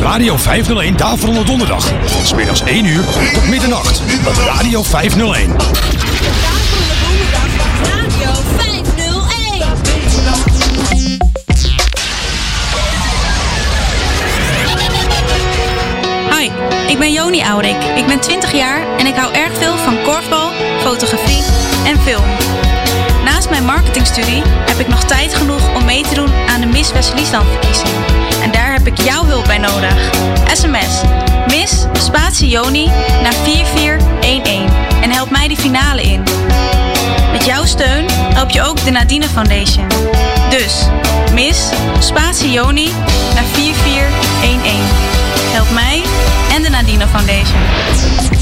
[SPEAKER 13] Radio 501 Daverende Donderdag. Van 's middags 1 uur tot middernacht. Op Radio 501.
[SPEAKER 7] Radio 501.
[SPEAKER 14] Hoi, ik ben Joni Aurik. Ik ben 20 jaar en ik hou erg veel van korfbal, fotografie en film. Naast mijn marketingstudie heb ik nog tijd genoeg om mee te doen aan de Miss West-Friesland-verkiezing. En daar heb ik jouw hulp bij nodig. SMS Miss Spatie Joni naar 4411 en help mij de finale in. Met jouw steun help je ook de Nadine Foundation. Dus Miss Spatie Joni naar 4411. Help mij en de Nadine Foundation.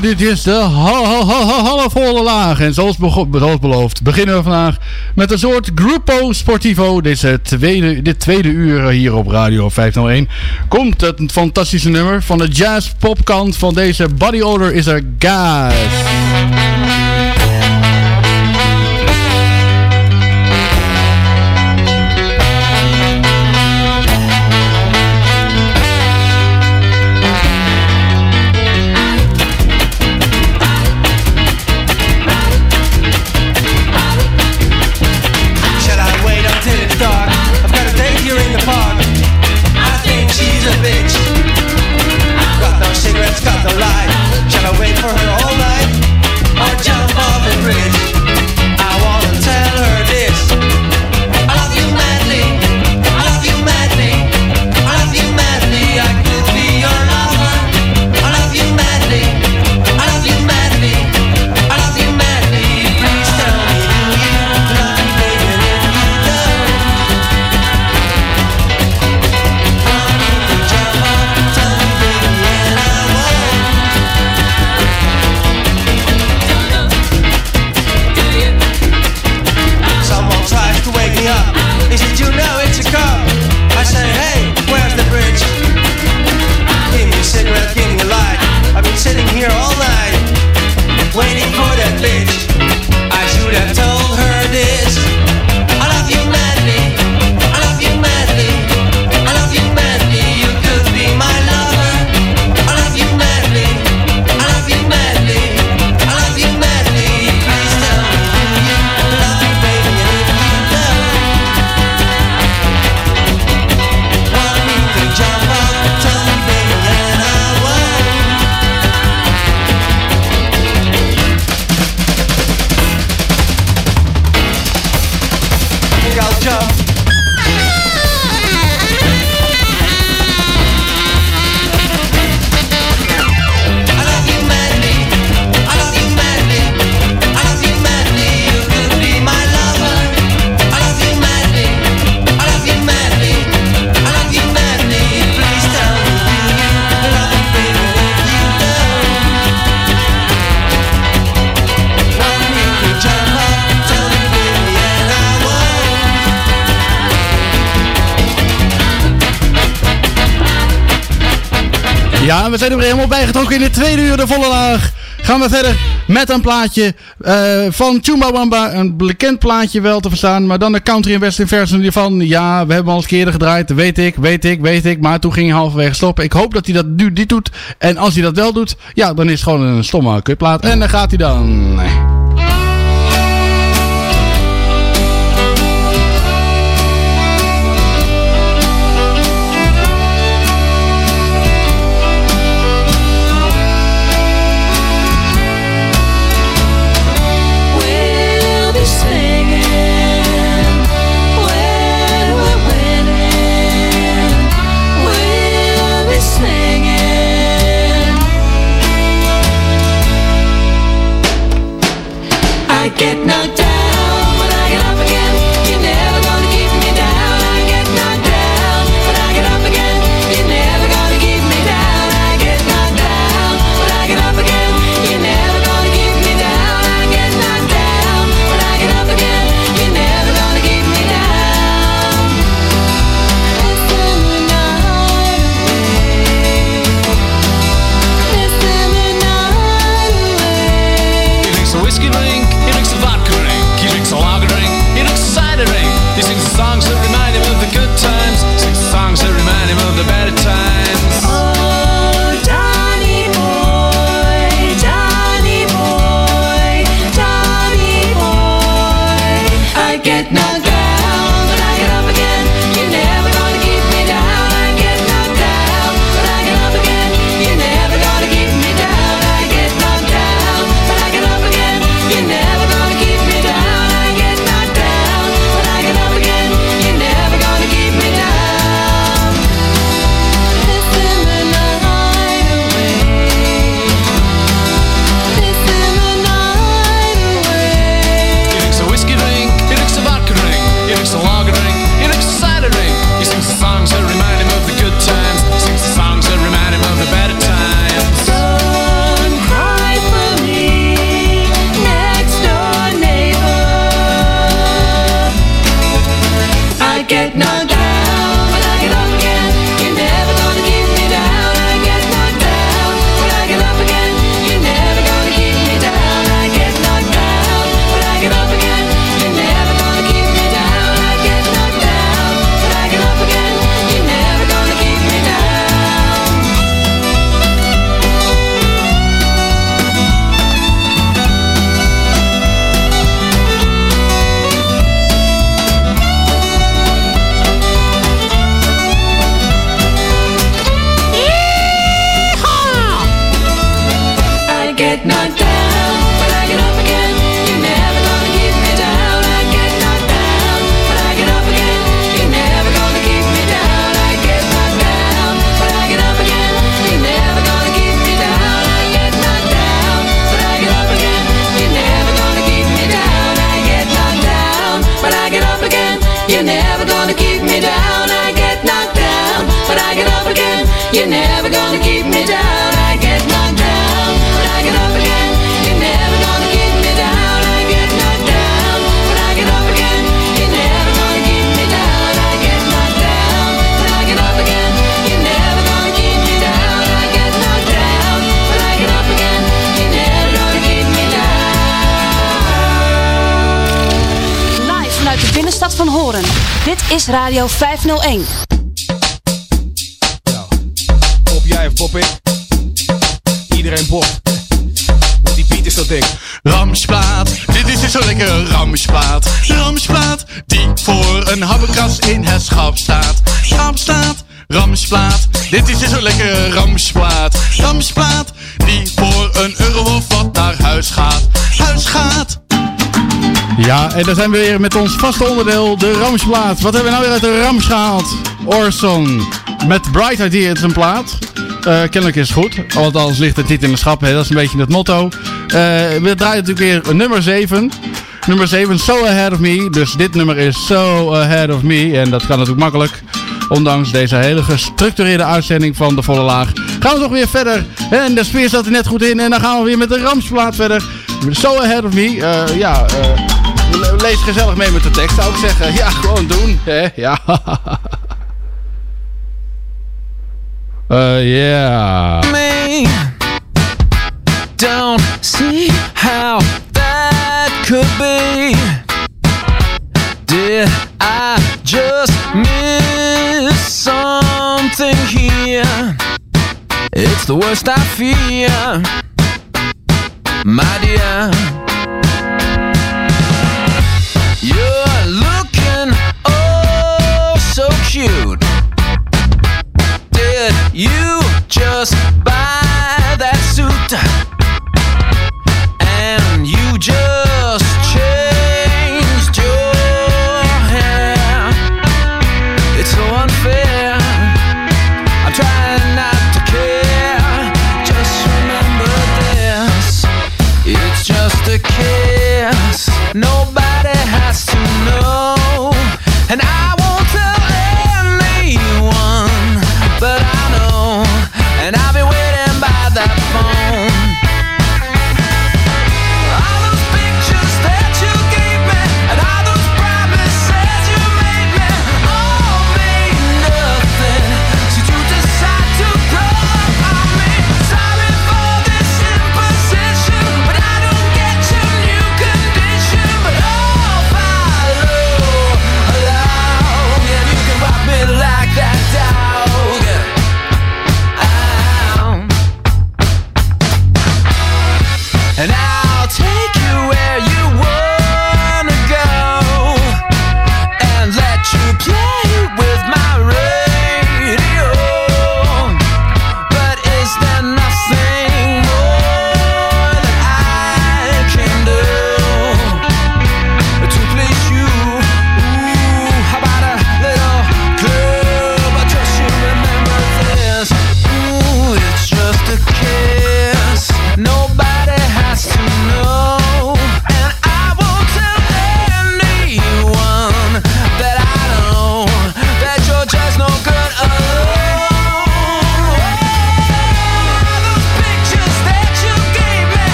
[SPEAKER 4] Dit is de ha- ha- ha- ha- halfvolle laag. En zoals, beloofd beginnen we vandaag met een soort Gruppo Sportivo. Deze tweede, dit tweede uur hier op Radio 501. Komt het fantastische nummer van de jazz popkant van deze Body Odor is er gas.
[SPEAKER 15] We zijn er weer helemaal bijgetrokken in de tweede uur, de volle laag. Gaan we verder met een plaatje uh, van Chumbawamba. Een bekend plaatje wel te verstaan, maar dan de country en western versie van. Ja, we hebben al eens eerder gedraaid, weet ik, weet ik, weet ik. Maar toen ging hij halverwege stoppen. Ik hoop dat hij dat nu niet doet. En als hij dat wel doet, ja, dan is het gewoon een stomme kutplaat. En dan gaat hij dan.
[SPEAKER 1] Radio 501.
[SPEAKER 16] Nou, jij of pop ik? Iedereen pop. Want die piet is zo dik.
[SPEAKER 6] Ramsplaat, dit is dus zo lekker. ramsplaat. Ramsplaat, die voor een habbekras in het schap staat. Ramsplaat, ramsplaat, dit is dus zo lekker. ramsplaat.
[SPEAKER 15] en dan zijn we weer met ons vaste onderdeel, de Ramsplaat. Wat hebben we nou weer uit de Rams gehaald? Orson met Bright Idea in zijn plaat. Eh, kennelijk is het goed, want anders ligt het niet in de schappen. Hè? Dat is een beetje het motto. Eh, we draaien natuurlijk weer nummer 7. Nummer 7, So Ahead of Me. Dus dit nummer is So Ahead of Me. En dat kan natuurlijk makkelijk. Ondanks deze hele gestructureerde uitzending van De Volle Laag. Gaan we toch weer verder. En de sfeer zat er net goed in. En dan gaan we weer met de Ramsplaat verder. So Ahead of Me. Eh, ja, lees gezellig mee met de tekst, zou ik zeggen. Ja, gewoon doen. Hè? Ja.
[SPEAKER 6] Uh, yeah.
[SPEAKER 15] Me don't see how that could be. Did I just miss something here? It's the worst I fear, my dear.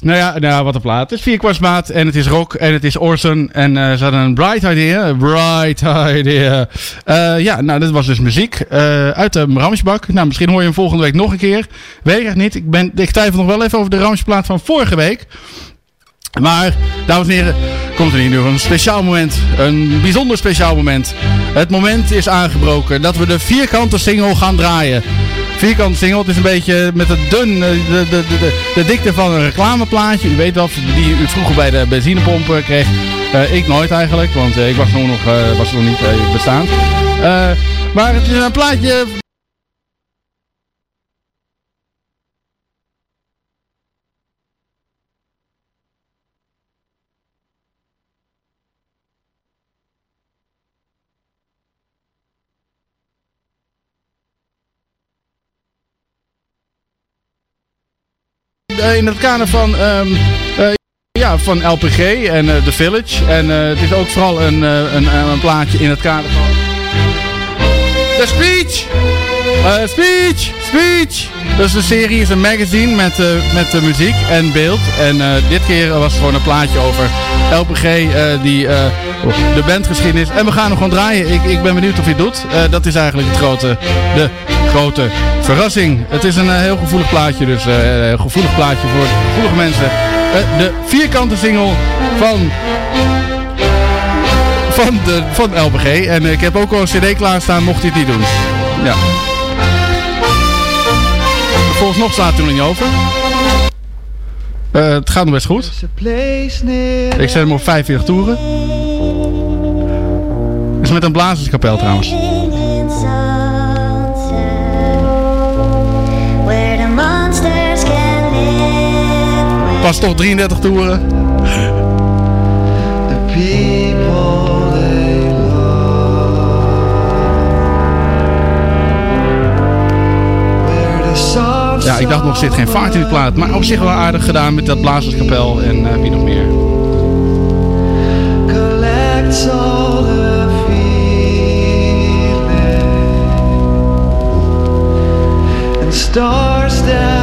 [SPEAKER 6] Nou ja, nou wat een plaat. Het is vierkwartsmaat en het is rock en het is Orson. En eh, ze hadden een bright idea. Bright idea. Eh, ja, nou, dit was dus muziek eh, uit de Ramsbak. Nou, misschien hoor je hem volgende week nog een keer. Weet echt niet. Ik, ben, ik twijfel nog wel even over de Ramsplaat van vorige week. Maar, dames en heren, komt er hier nu een speciaal moment. Een bijzonder speciaal moment. Het moment is aangebroken dat we de vierkante single gaan draaien. Vierkante single, het is een beetje met het dun, eh, de, de, de, de, dikte van een reclameplaatje. U weet wel, die u vroeger bij de benzinepomp kreeg. Eh, ik nooit eigenlijk, want eh, ik was nog, nog, was nog niet bestaand. Eh, maar het is een plaatje in het kader van, ehm, eh, ja, van LPG en eh, The Village. En eh, het is ook vooral een, eh, een, een plaatje in het kader van... The Speech! Eh, speech! Speech! Dus de serie is een magazine met, eh, met eh, muziek en beeld. En eh, dit keer was het gewoon een plaatje over LPG, eh, die, eh, de bandgeschiedenis. En we gaan hem gewoon draaien. Ik, ik ben benieuwd of hij het doet. Eh, dat is eigenlijk het grote, de grote verrassing. Het is een eh, heel gevoelig plaatje, dus eh, een gevoelig plaatje voor gevoelige mensen. Eh, de vierkante single van van, de, van LPG. En ik heb ook al een cd klaarstaan, mocht hij het niet doen. Ja. Volgens nog staat hij nog niet over. Eh, het gaat nog best goed. Ik zet hem op 45 toeren. Is met een blazerskapel trouwens. Pas toch 33 toeren. Ja, ik dacht nog, zit geen vaart in die plaat. Maar op zich wel aardig gedaan met dat blazerskapel en eh, wie nog meer.
[SPEAKER 4] And stores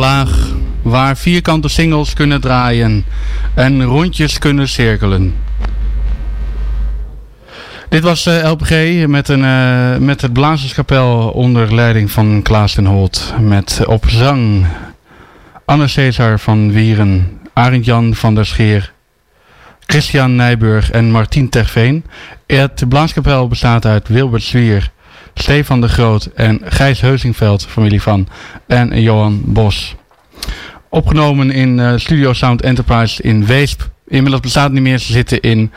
[SPEAKER 6] laag waar vierkante singles kunnen draaien en rondjes kunnen cirkelen. Dit was eh, LPG met, een, eh, met het Blazerskapel onder leiding van Klaas ten Holt. Met op zang Anne Cesar van Wieren, Arend Jan van der Scheer, Christian Nijburg en Martien Terveen. Het Blaaskapel bestaat uit Wilbert Zwier, Stefan de Groot en Gijs Heusingveld, familie van, en Johan Bos. Opgenomen in eh, Studio Sound Enterprise in Weesp
[SPEAKER 17] inmiddels bestaat het niet meer. Ze zitten in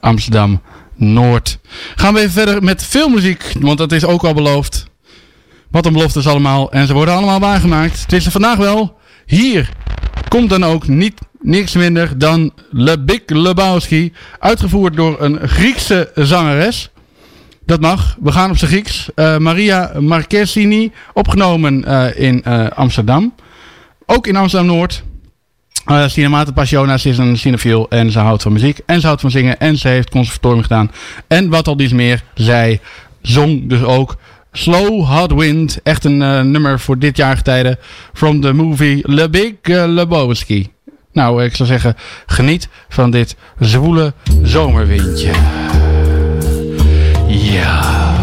[SPEAKER 17] Amsterdam Noord. Gaan we even verder met filmmuziek, want dat is ook al beloofd. Wat een belofte allemaal. En ze worden allemaal waargemaakt. Het is er vandaag wel. Hier komt dan ook niet niks minder dan Le Big Lebowski. Uitgevoerd door een Griekse zangeres. Dat mag. We gaan op zijn Grieks. Eh, Maria Marchesini. Opgenomen eh, in eh, Amsterdam. Ook in Amsterdam-Noord. Uh, Passiona's is een cinefiel en ze houdt van muziek en ze houdt van zingen en ze heeft conservatorium gedaan. En wat al iets meer, zij zong dus ook Slow Hot Wind. Echt een nummer voor dit jaar getijden. From the movie Le Big Lebowski. Nou, ik zou zeggen, geniet van dit zwoele zomerwindje. Ja.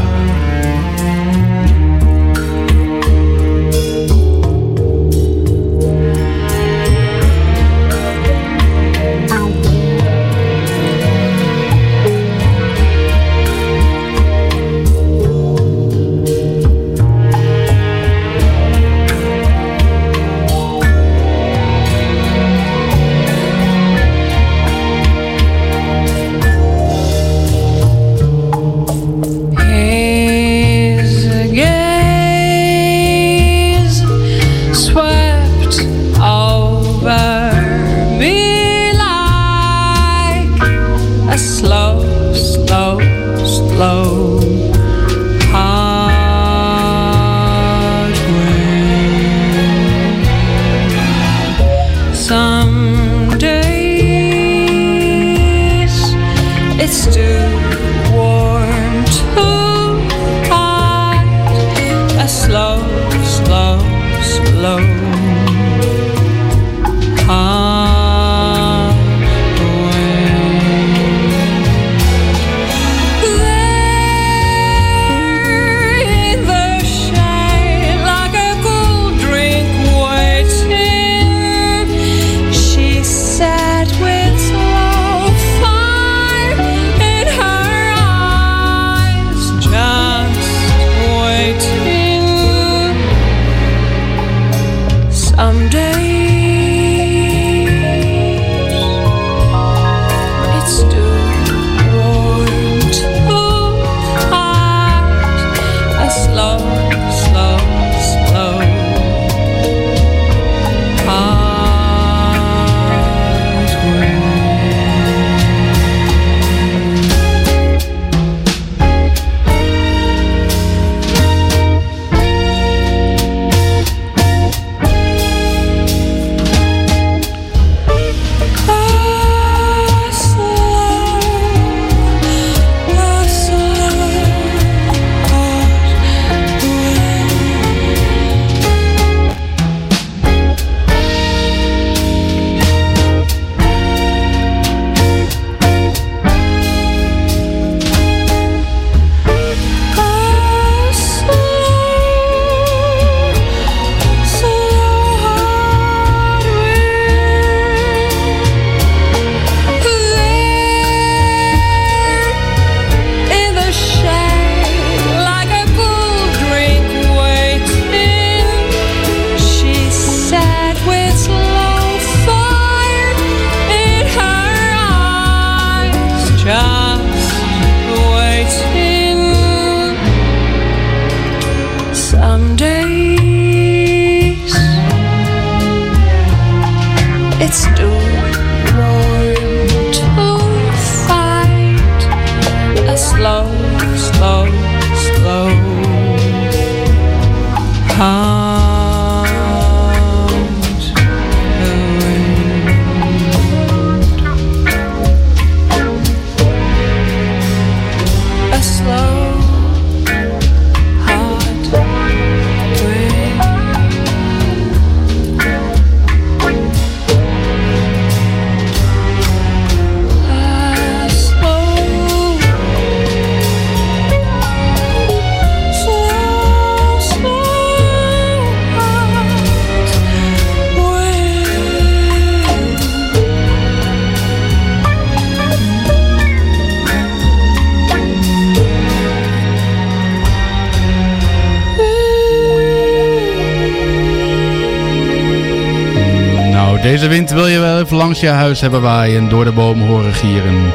[SPEAKER 6] Langs je huis hebben waaien en door de bomen horen gieren.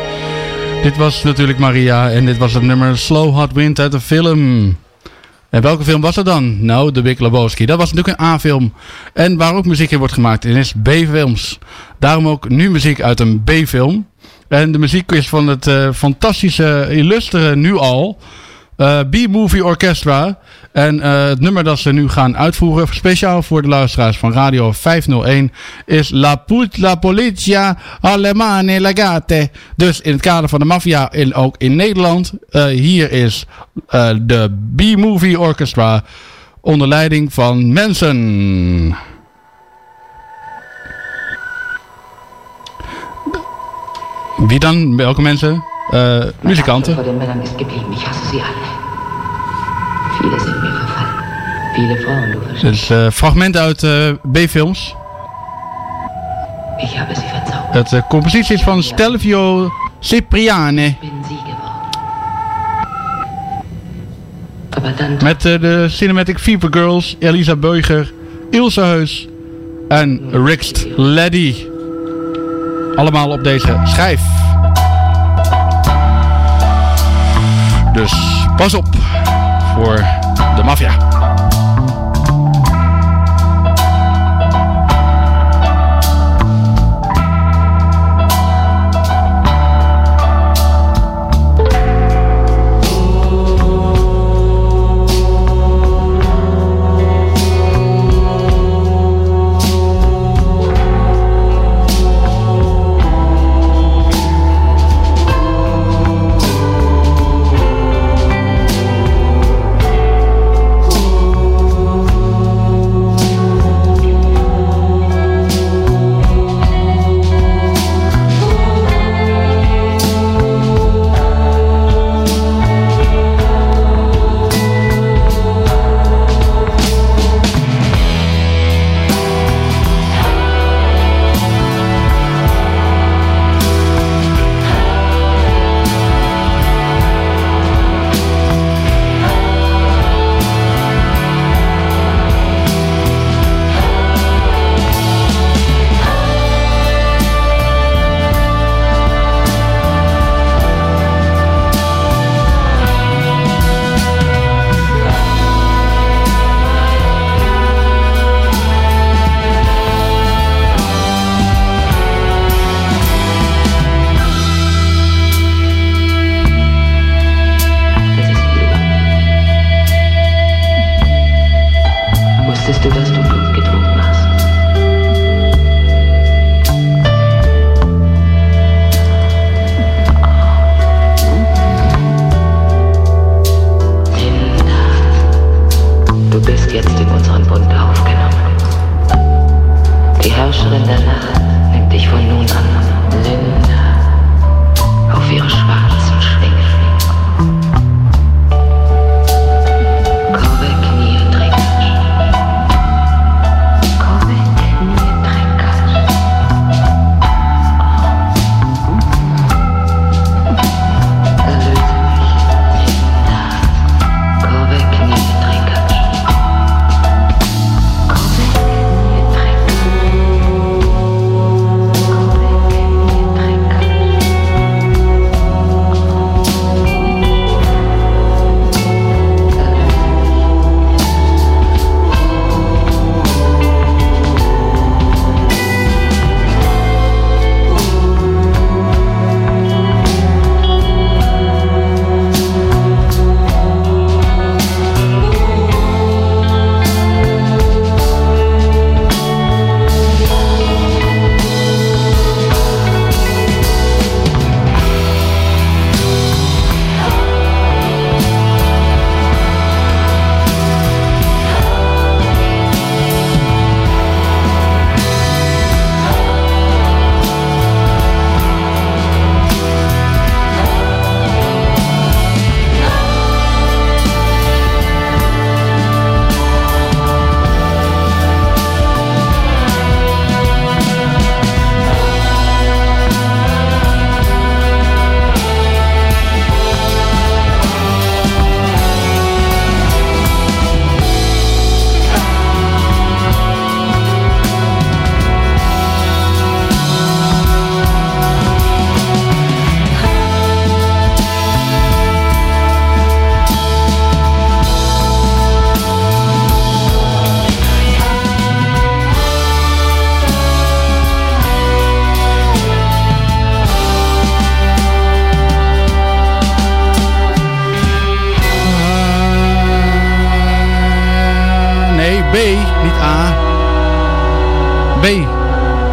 [SPEAKER 6] Dit was natuurlijk Maria en dit was het nummer Slow Hot Wind uit de film. En welke film was het dan? Nou, The Big Lebowski. Dat was natuurlijk een A-film. En waar ook muziek in wordt gemaakt, is B-films. Daarom ook nu muziek uit een B-film. En de muziek is van het eh, fantastische, illustere nu al... eh, B-Movie Orchestra. En eh, het nummer dat ze nu gaan uitvoeren, speciaal voor de luisteraars van Radio 501, is La, Put, La Polizia Alemane Legate. Dus in het kader van de maffia, in, ook in Nederland. eh, hier is eh, de B-Movie Orchestra onder leiding van mensen. Wie dan? Welke mensen? Muzikanten.
[SPEAKER 18] Geblieben. Ich hasse sie alle. Viele Frauen, du verstehst.
[SPEAKER 6] Dus eh, fragment uit eh, B-films.
[SPEAKER 18] Verzaubert.
[SPEAKER 6] Het eh, compositie is van Stelvio Cipriani. Met de Cinematic Fever Girls, Elisa Beuger, Ilse Heus en Rixt Leddy. Allemaal op deze schijf. Dus pas op voor de maffia.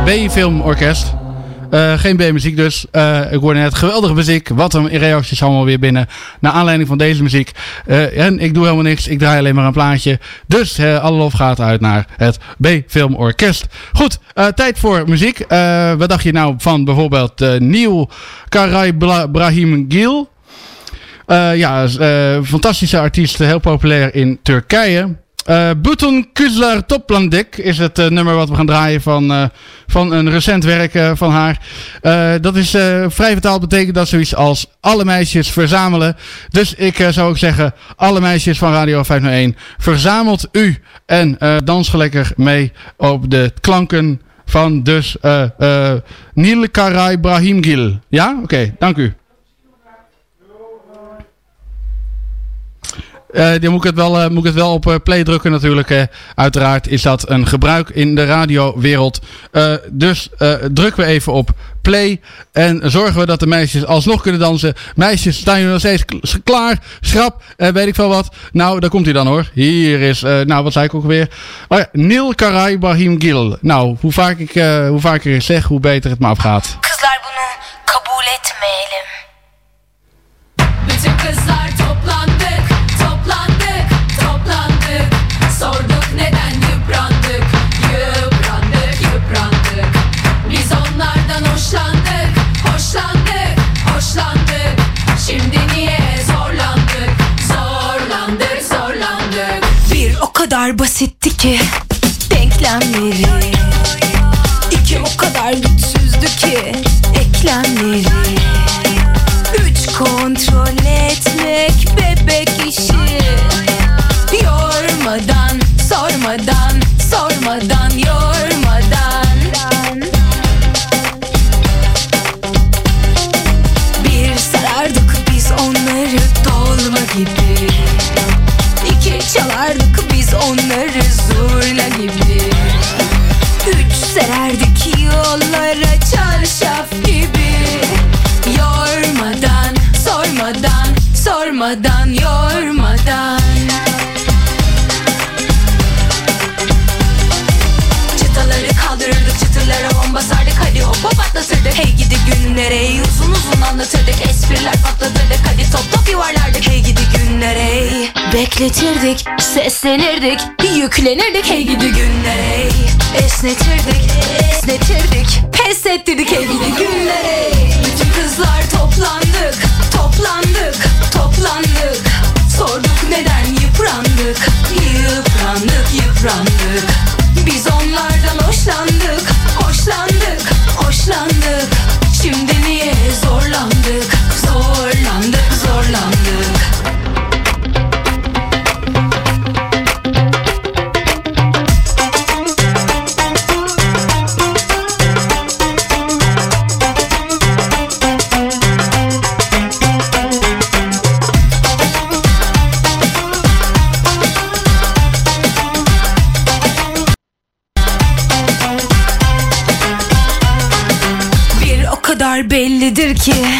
[SPEAKER 6] B-filmorkest. Eh, geen B-muziek dus. Eh, ik hoorde net geweldige muziek. Wat een reacties allemaal weer binnen. Naar aanleiding van deze muziek. Eh, en ik doe helemaal niks. Ik draai alleen maar een plaatje. Dus alle lof gaat uit naar het B-filmorkest. Goed, tijd voor muziek. Wat dacht je nou van bijvoorbeeld Karay Bla- Brahim Gil? Ja, is, fantastische artiest, heel populair in Turkije. Eh Buton Kuzlar Toplandik is het eh, nummer wat we gaan draaien van, eh, van een recent werk van haar. Dat is vrij vertaald betekent dat zoiets als alle meisjes verzamelen. Dus ik zou ook zeggen, alle meisjes van Radio 501, verzamelt u en dans lekker mee op de klanken van dus Nil Karay Brahimgil. Ja? Oké, dank u. Eh, dan moet ik het wel, eh, moet ik het wel op eh, play drukken natuurlijk. uiteraard is dat een gebruik in de radiowereld. Dus drukken we even op play. En zorgen we dat de meisjes alsnog kunnen dansen. Meisjes, staan jullie nog steeds kl- klaar? Schrap, weet ik veel wat. Nou, daar komt hij dan hoor. Hier is, nou wat zei ik ook weer? Oh ja, Nil Karay Brahim Gil. Nou, hoe vaak ik, hoe vaker ik zeg, hoe beter het me afgaat.
[SPEAKER 19] Şimdi niye zorlandık, zorlandık, zorlandık.
[SPEAKER 20] Bir o kadar basitti ki denklemleri. İki o kadar güçsüzdü ki eklemleri. Üç kontrol etmek bebek işi.
[SPEAKER 19] Yormadan, sormadan, sormadan, yormadan.
[SPEAKER 20] Sererdik yollara çarşaf gibi.
[SPEAKER 19] Yormadan, sormadan, sormadan, yormadan. Çıtaları kaldırırdık, çıtırlara bomba sardık Hadi hoppa patlatırdık Hey gidi günlere uzun anlatırdık Espriler patlatırdık. Hadi top top yuvarlardık. Hey gidi günlere. Ey, bekletirdik Seslenirdik, yüklenirdik. Hey gidi günlere. Ey, esnetirdik Esnetirdik, pes ettirdik. Hey gidi günlere. Ey. Bütün kızlar toplandık, toplandık, toplandık. Sorduk neden yıprandık, yıprandık, yıprandık
[SPEAKER 20] nedir ki?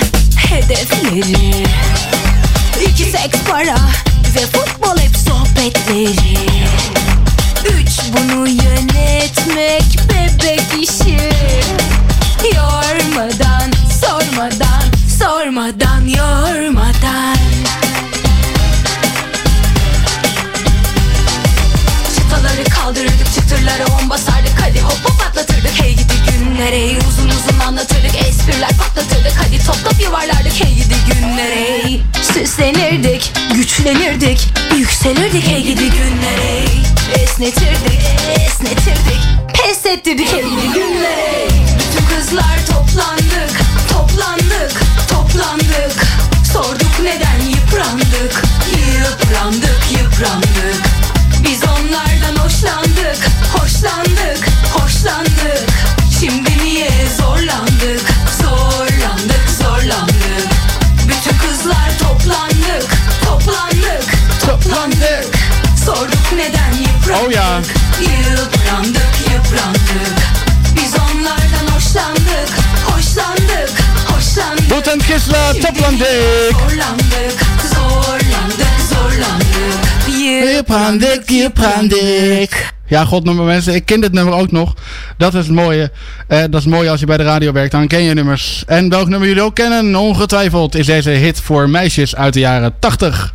[SPEAKER 19] Yıprandık.
[SPEAKER 20] Ja, god, nummer mensen, ik ken dit nummer ook nog. Dat is het mooie. Eh, dat is het mooie als je bij de radio werkt, dan ken je nummers. En welk nummer jullie ook kennen, ongetwijfeld, is deze hit voor meisjes uit de jaren 80.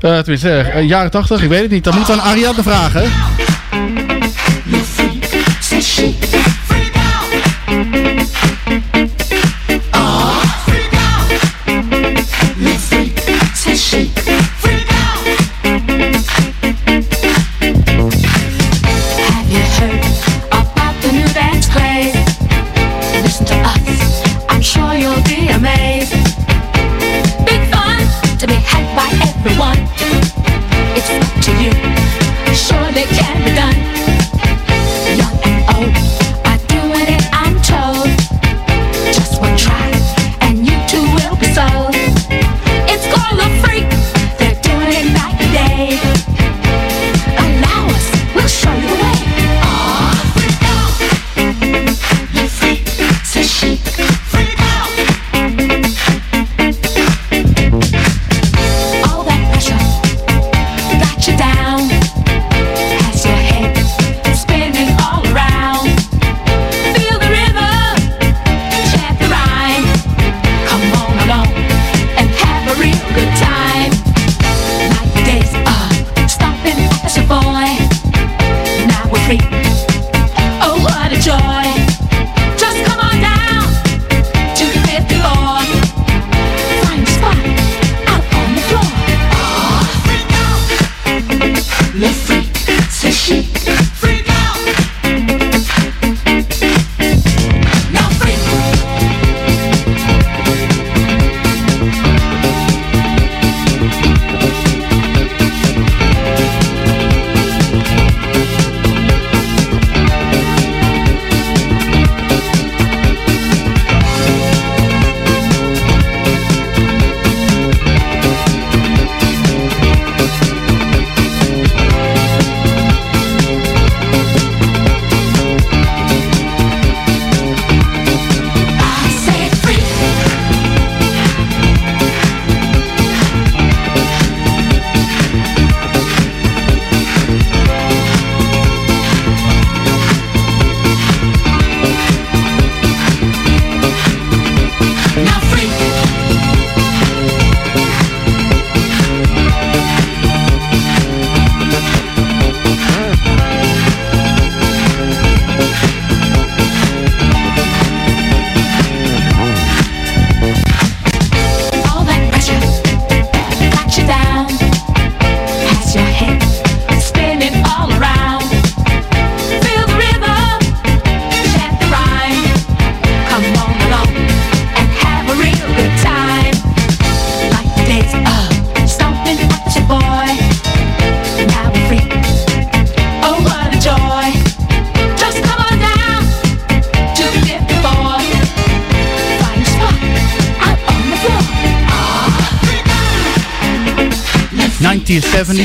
[SPEAKER 20] Eh tenminste, eh, jaren 80, ik weet het niet. Dat moeten we aan Ariadne vragen.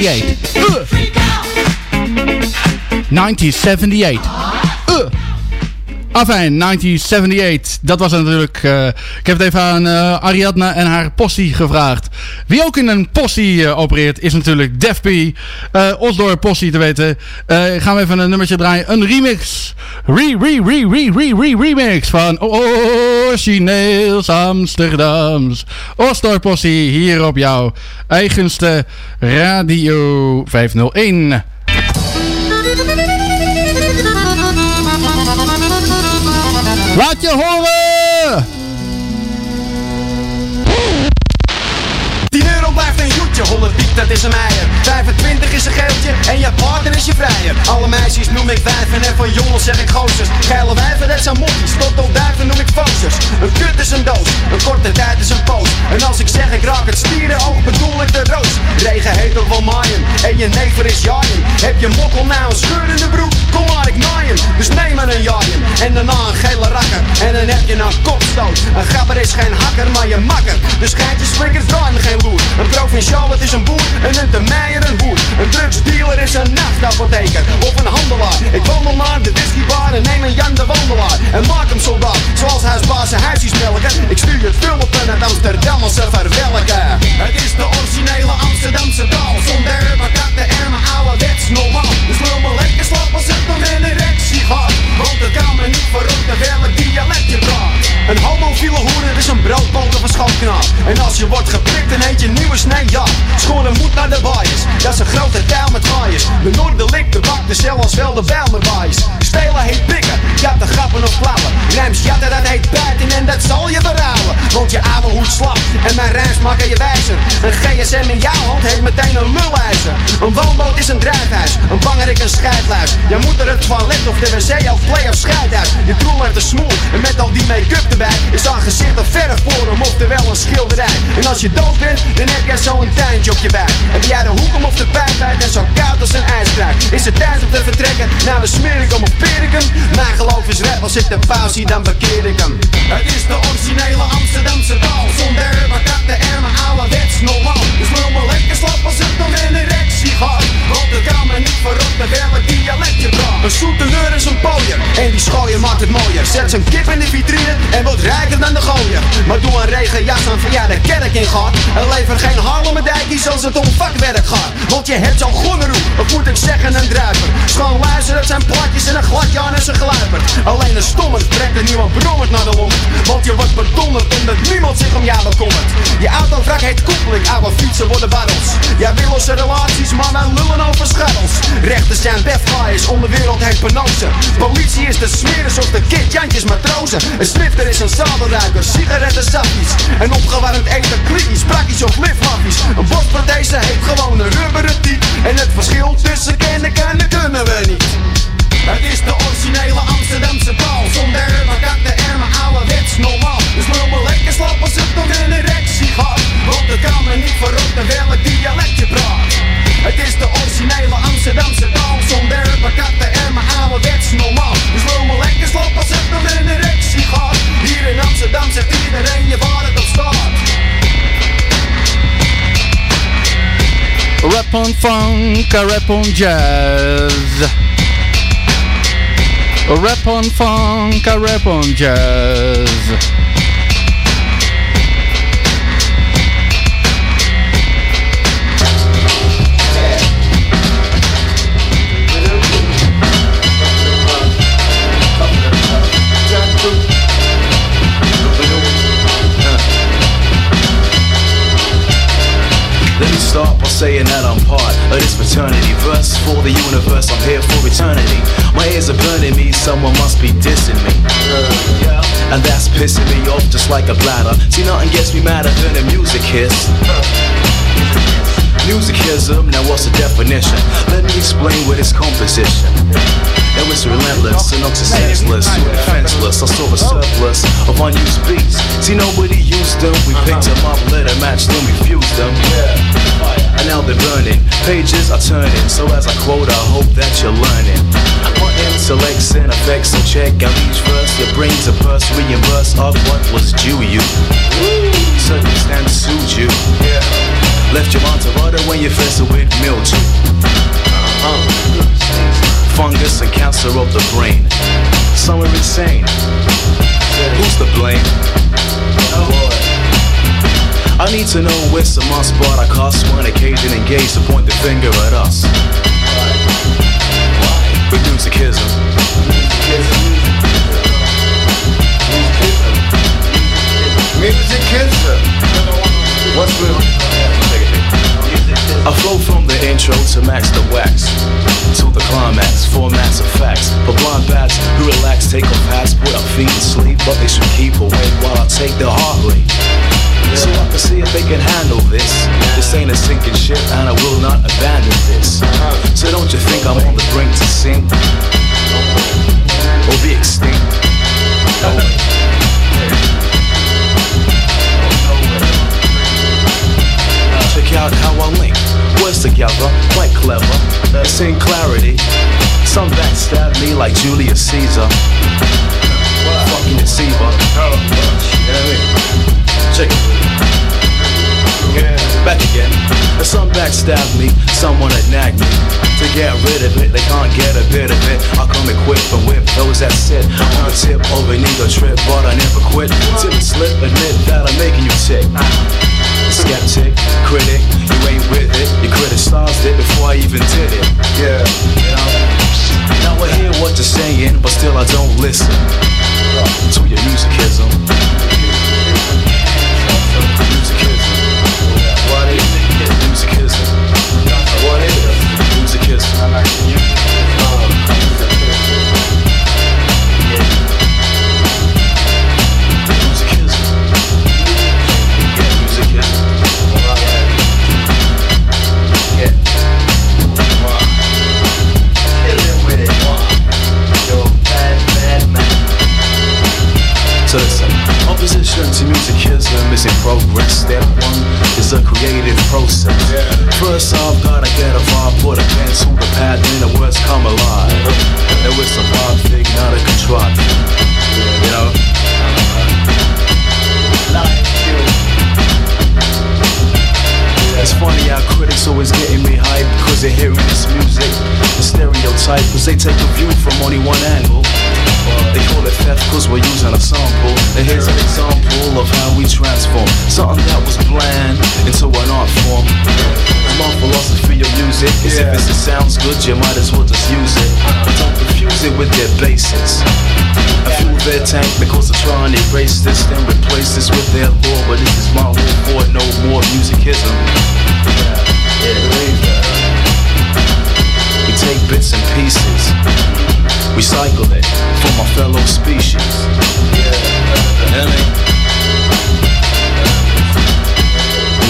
[SPEAKER 20] 1978. Uh. 1978. Uh. Afijn, 1978. Dat was natuurlijk. eh, ik heb het even aan eh, Ariadne en haar possie gevraagd. Wie ook in een possie eh, opereert is natuurlijk Def P. Osdorp possie te weten. Gaan we even een nummertje draaien. Een remix. Re, re, re, re, re, re, remix van Origineels Amsterdams. Osdorp possie hier op jouw eigenste Radio 501. Laat je horen!
[SPEAKER 21] 10 euro blijft een 100 piek dat is een meier 25 is een geeltje en je partner is je vrijer. Alle meisjes noem ik wijven en van jongens zeg ik gozers. Geile wijven dat zijn moppies, tot op duiven noem ik fozers. Een kut is een doos, een korte tijd is een poos. En als ik zeg ik raak het stierenoog bedoel ik de roos. Regen heet er wel maaien en je never is jaaien. Heb je mokkel nou een scheur in de broek, kom maar ik naaien Dus neem maar een jaaien en daarna een gele rakker. En dan heb je een kopstoot. Een gabber is geen hakker maar je makker. Dus geintjes flikkers draaien geen loer. Een provinciaal het is een boer en een termeijer een hoer. Een drugsdealer is een nachtapotheker of een handelaar. Ik wandel naar de whiskybar en neem een Jan de wandelaar En maak hem soldaat. Zoals huisbaas en huisjes melken. Ik stuur het filmen uit Amsterdam als ze verwelken Het is de originele Amsterdamse taal. Zonder bakatte en mijn ouderwets normaal. Dus hard. Want het kan me niet verrotten welk dialect je praat. Een homofiele hoeren is een broodboter van schoolknaap. En als je wordt geprikt, dan heet je nieuwe snee ja. Schoren moet naar de waaiers, dat is een grote taal met waaiers. De noordelijk, de bak, de cel als wel de bijlmerwaaiers. Spelen heet pikken, de grappen of klauwen. Rijms jatten, dat heet bijten en dat zal je verhalen. Want je avondhoed slap en mijn rijms maken je wijzen. Een gsm in jouw hand heeft meteen een lulwijzer. Een woonboot is een drijfhuis, een vangerik een scheidluis. Je moet er het toilet of de wc of play of scheidhuis. Je troel uit de smoel en met al die make-up erbij is dan gezicht een verf voor hem, oftewel een schilderij. En als je dood bent, dan heb jij zo'n tuintje op je buik. Heb jij de hoek om of de pijp uit en zo koud als een ijskruik. Is het tijd om te vertrekken naar de Smericum of Pericum? Mijn geloof is rap, als ik de paus zie, dan bekeer ik hem. Het is de originele Amsterdamse taal, zonder bakakte ermen, ouderwets normaal. Dus lul me lekker slap als het om een erectie gaat. Want het kan me niet verrotten welk dialect je praat. Een is en die schooier maakt het mooier. Zet zijn kip in de vitrine en wordt rijker dan de gooier. Maar doe een regenjas aan van ja de kerk in gaat. En lever geen Harlemmerdijkies als het om vakwerk gaat. Want je hebt zo'n gonneroe, of moet ik zeggen een druiper. Schoon luisteren, het zijn platjes en een gladje aan is een gluiper. Alleen een stommer trekt er niemand brommert naar de lommer. Want je wordt bedonderd omdat niemand zich om jou bekommert. Je autovrak heet koppeling, oude fietsen worden barrels. Jij wil onze relaties, maar wij lullen over scharrels. Rechters zijn befgaaiers, onderwereld heet penose. Politie is de smeres of de kid, Jantjes matrozen. Een snifter is een zadelruiker, sigaretten sappies. En opgewarmd eten klikkies, brakkies of liflappies. Een borstprothese heeft gewoon een rubberen tiet. En het verschil tussen kennen en kunnen we niet. Het is de originele Amsterdamse taal Zonder bakakte ermen, ouderwets normaal. Dus lul me lekker slap als het om een erectie gaat Want het kan me niet verrotten welk dialect je praat. Het is de originele Amsterdamse taal Zonder bakakte ermen, ouderwets normaal. Dus lul me lekker slap als het om een erectie gaat Hier in Amsterdam zegt iedereen je waar het op staat.
[SPEAKER 6] Rap on funk, rap on jazz. A rap on funk, a rap on jazz.
[SPEAKER 22] Let start saying that I'm part of this fraternity. Verse for the universe, I'm here for eternity. My ears are burning me, someone must be dissing me. And that's pissing me off just like a bladder. See, nothing gets me madder than a music hiss. Musicism, now what's the definition? Let me explain what its composition. It was relentless and senseless, you were defenseless. I saw a surplus of unused beats. See, nobody used them. We picked them up, let them match, then we fused them. And now they're burning. Pages are turning. So as I quote, I hope that you're learning. My intellect's in effect, so check out each verse. Your brains a burst, reimburse of what was due you. Circumstance suit you. Left your mouth to when you infested with mildew. Uh-huh. Fungus and cancer of the brain. Some are insane. Who's to blame? I need to know where's the must spot I cuss when occasion engage to point the finger at us. With musicism.
[SPEAKER 23] Musicism. What's with
[SPEAKER 22] I flow from the intro to max the wax To the climax, formats of facts. For blind bats who relax, take off hats Put up feet and sleep, but they should keep awake While I take the heart rate. So I can see if they can handle this. This ain't a sinking ship and I will not abandon this In clarity. Some backstab me like Julius Caesar. Fucking deceiver. You I mean? Check it. Back again. Some backstab me, someone that nag me. To get rid of it, they can't get a bit of it. I come equipped and whip those that sit on tip of an ego trip, but I never quit. It slip, admit that I'm making you sick. Skeptic, critic, you ain't with it. You criticized it before I even did it. Yeah, you know. Now I hear what you're saying, but still I don't listen to your musicism. Musicism. What is it? Musicism. What is it? Musicism. Progress. Step one is a creative process. First off, gotta get a vibe, put a pen to the pad, then the words come alive. Now it's a vibe thing, not a contrived. You know? It's funny how critics always getting me hype because they're hearing this music. The stereotype because they take a view from only one angle. They call it theft because we're using a sample. And here's an example of how we transform something that was bland into an art form. My philosophy of music is if it sounds good, you might as well just use it. But don't confuse it with their basics. I fuel their tank because they're trying to erase this, then replace this with their law. But this is my law for no more musicism. yeah. Yeah. Uh, we take bits and pieces, recycle it for my fellow species.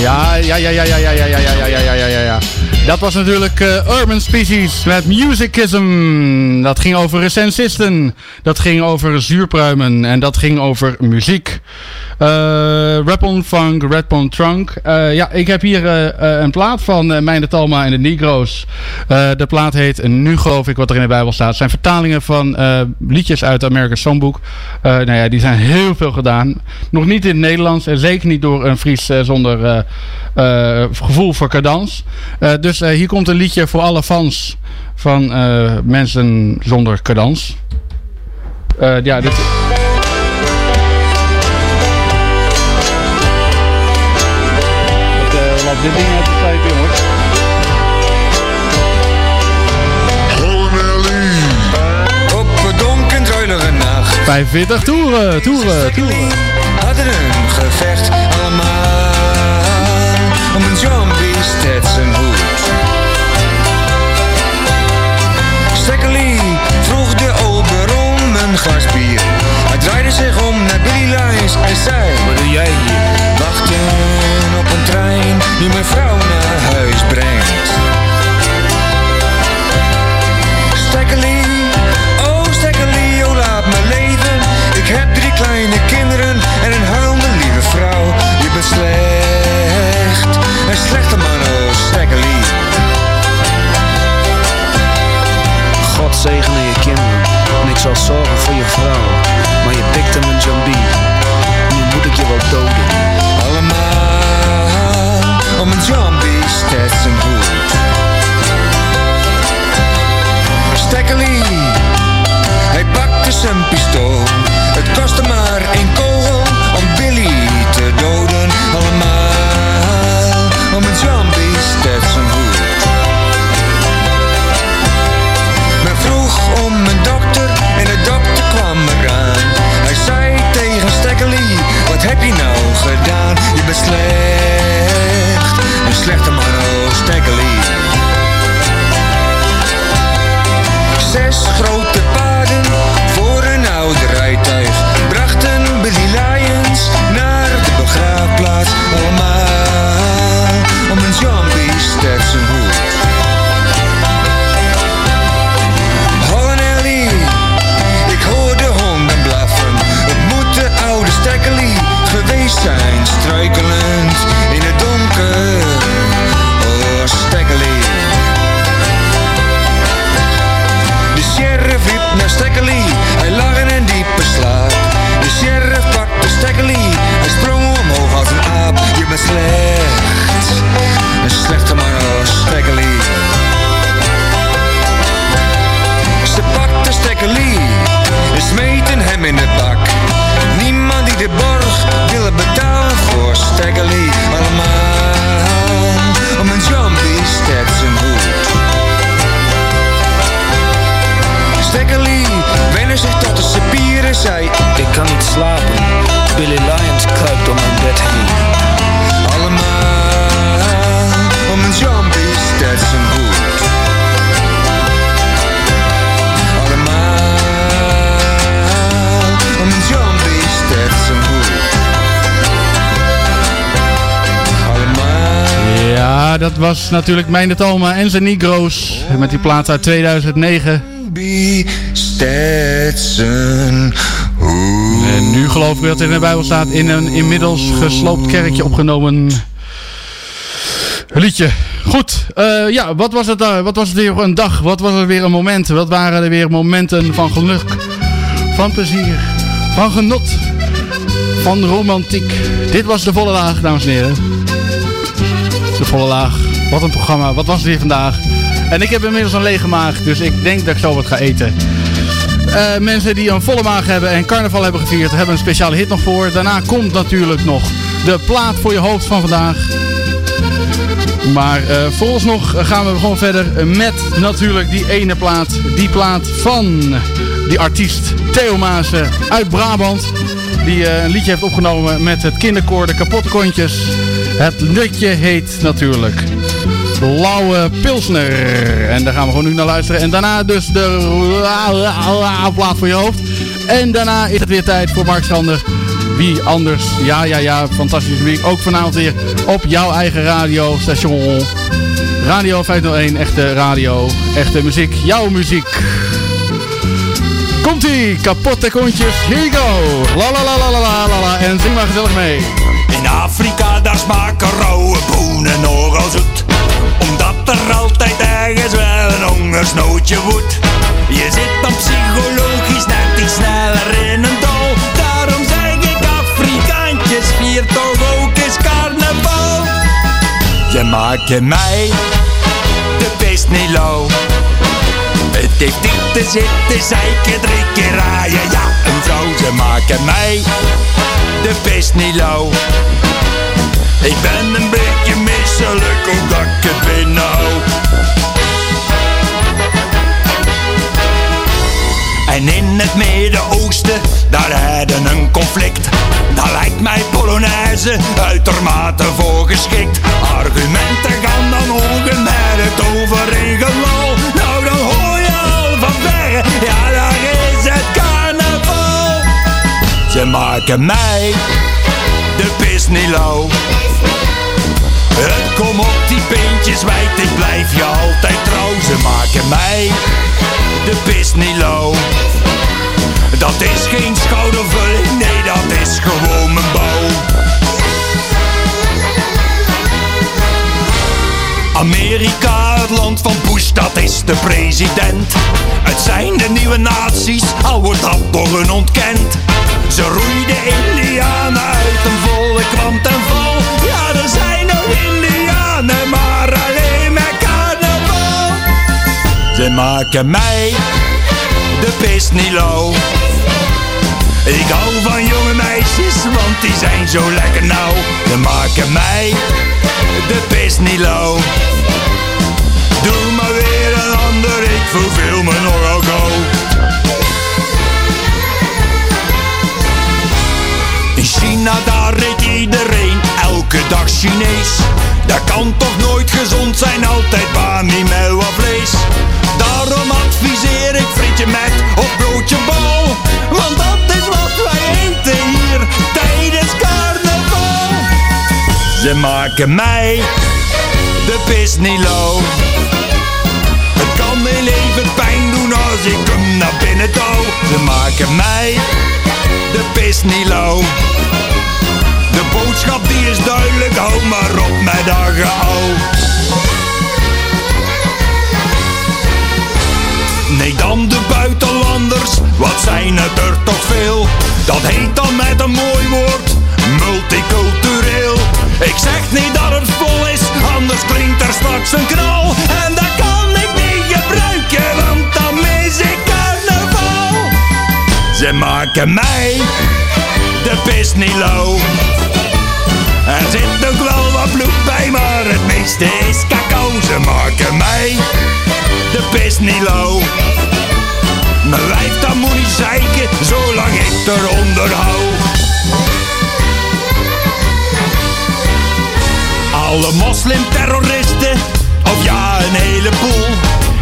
[SPEAKER 6] Ja, ja, ja, ja, ja, ja, ja, ja, ja, ja, ja, ja, ja, ja. Dat was natuurlijk eh, Urban Species met Musicism. Dat ging over recensisten. Dat ging over zuurpruimen. En dat ging over muziek. Eh Rap on Funk, Red on Trunk. Eh, ja, ik heb hier eh, een plaat van uh, Mijn de Talma en de Negro's. De plaat heet Nu geloof ik wat er in de Bijbel staat. Het zijn vertalingen van liedjes uit het American Songbook. Nou ja, die zijn heel veel gedaan. Nog niet in het Nederlands en zeker niet door een Fries zonder gevoel voor cadans. Dus hier komt een liedje voor alle fans van mensen zonder cadans. Eh, ja, dit... dit ding uit de tijd, jongens.
[SPEAKER 24] Op een donker druilige nacht
[SPEAKER 6] 45 toeren, toeren, toeren.
[SPEAKER 24] hadden een gevecht allemaal om een zombie Stetson hoed. Stekkelie vroeg de ober om een glas bier. Hij draaide zich om naar Billy Lyons en zei: Wat doe jij hier? Wachten een trein. Die mijn vrouw
[SPEAKER 6] was natuurlijk Mijn de Talma en zijn Negro's. Met die plaat uit 2009.
[SPEAKER 24] zombie Stetson hoed.
[SPEAKER 6] En nu geloof ik dat er in de Bijbel staat in een inmiddels gesloopt kerkje opgenomen liedje. Goed, eh, ja, wat was, het, eh, wat was het weer een dag? Wat was het weer een moment? Wat waren er weer momenten van geluk, van plezier, van genot, van romantiek? Dit was de volle laag, dames en heren. De volle laag. Wat een programma. Wat was het weer vandaag? En ik heb inmiddels een lege maag, dus ik denk dat ik zo wat ga eten. Eh, mensen die een volle maag hebben en carnaval hebben gevierd, hebben een speciale hit nog voor. Daarna komt natuurlijk nog de plaat voor je hoofd van vandaag. Maar eh vooralsnog gaan we gewoon verder met natuurlijk die ene plaat. Die plaat van die artiest Theo Maassen uit Brabant. Die eh, een liedje heeft opgenomen met het kinderkoor De Kapotte Kontjes. Het liedje heet natuurlijk Blauwe Pilsner. En daar gaan we gewoon nu naar luisteren. En daarna dus de plaat voor je hoofd. En daarna is het weer tijd voor Mark Schander. Wie anders? Ja, ja, ja. Fantastische muziek. Ook vanavond weer op jouw eigen radiostation. Radio 501. Echte radio. Echte muziek. Jouw muziek. Komt-ie. Kapotte kontjes. Here you go. La la la la la. En zing maar gezellig mee.
[SPEAKER 25] In Afrika daar smaken rauwe bonen nogal zoet Omdat er altijd ergens wel een hongersnoodje woedt. Je zit dan psychologisch net iets sneller in een dal. Daarom zeg ik Afrikaantjes, vier toch ook eens carnaval. Je maakt in mij de pist niet lauw. Het heeft niet te zitten, zeiken drie keer raaien. Ja, een vrouw, ze maken mij de pest niet lauw Ik ben een beetje misselijk omdat ik het binnenhoud En in het Midden-Oosten, daar hadden een conflict. Daar lijkt mij Polonaise uitermate voor geschikt Argumenten gaan dan ongemerkt over in gelul. Nou dan hoor je al van verre, ja daar is het carnaval. Ze maken mij de pis niet lauw het kom op die beentjes wijd, ik blijf je altijd trouw. Ze maken mij de pis niet lauw. Dat is geen schoudervulling, nee dat is gewoon mijn bouw. Amerika, het land van Bush, dat is de president. Het zijn de nieuwe naties, al wordt dat door hun ontkend. Ze roeiden Indianen uit een volle kwam ten val. Ja, er zijn nog Indianen, maar alleen met carnaval. Ze maken mij de pist niet lauw. Ik hou van jonge meisjes, want die zijn zo lekker nauw. Ze maken mij de pist niet lauw. Doe maar weer een ander, ik verveel me nogal gauw. In China daar eet iedereen elke dag Chinees. Dat kan toch nooit gezond zijn, altijd bami met wat vlees. Daarom adviseer ik frietje met of broodje bal. Want dat wat wij eten hier tijdens carnaval. Ze maken mij de pis niet lauw. Het kan heel even pijn doen als ik hem naar binnen touw. Ze maken mij de pis niet lauw. De boodschap die is duidelijk, hou maar op met dat geouw. Dan de buitenlanders, wat zijn het er toch veel? Dat heet dan met een mooi woord, multicultureel. Ik zeg niet dat het vol is, anders klinkt er straks een knal. En dat kan ik niet gebruiken, want dan mis ik carnaval. Ze maken mij de pis niet lauw. Er zit ook wel wat bloed bij, maar het meeste is cacao. Ze maken mij de pis niet lauw. Mijn wijf dat moet niet zeiken, zolang ik eronder hou. Alle moslimterroristen, of ja een heleboel,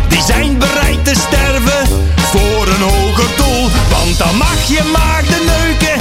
[SPEAKER 25] die zijn bereid te sterven voor een hoger doel. Want dan mag je maar de neuken,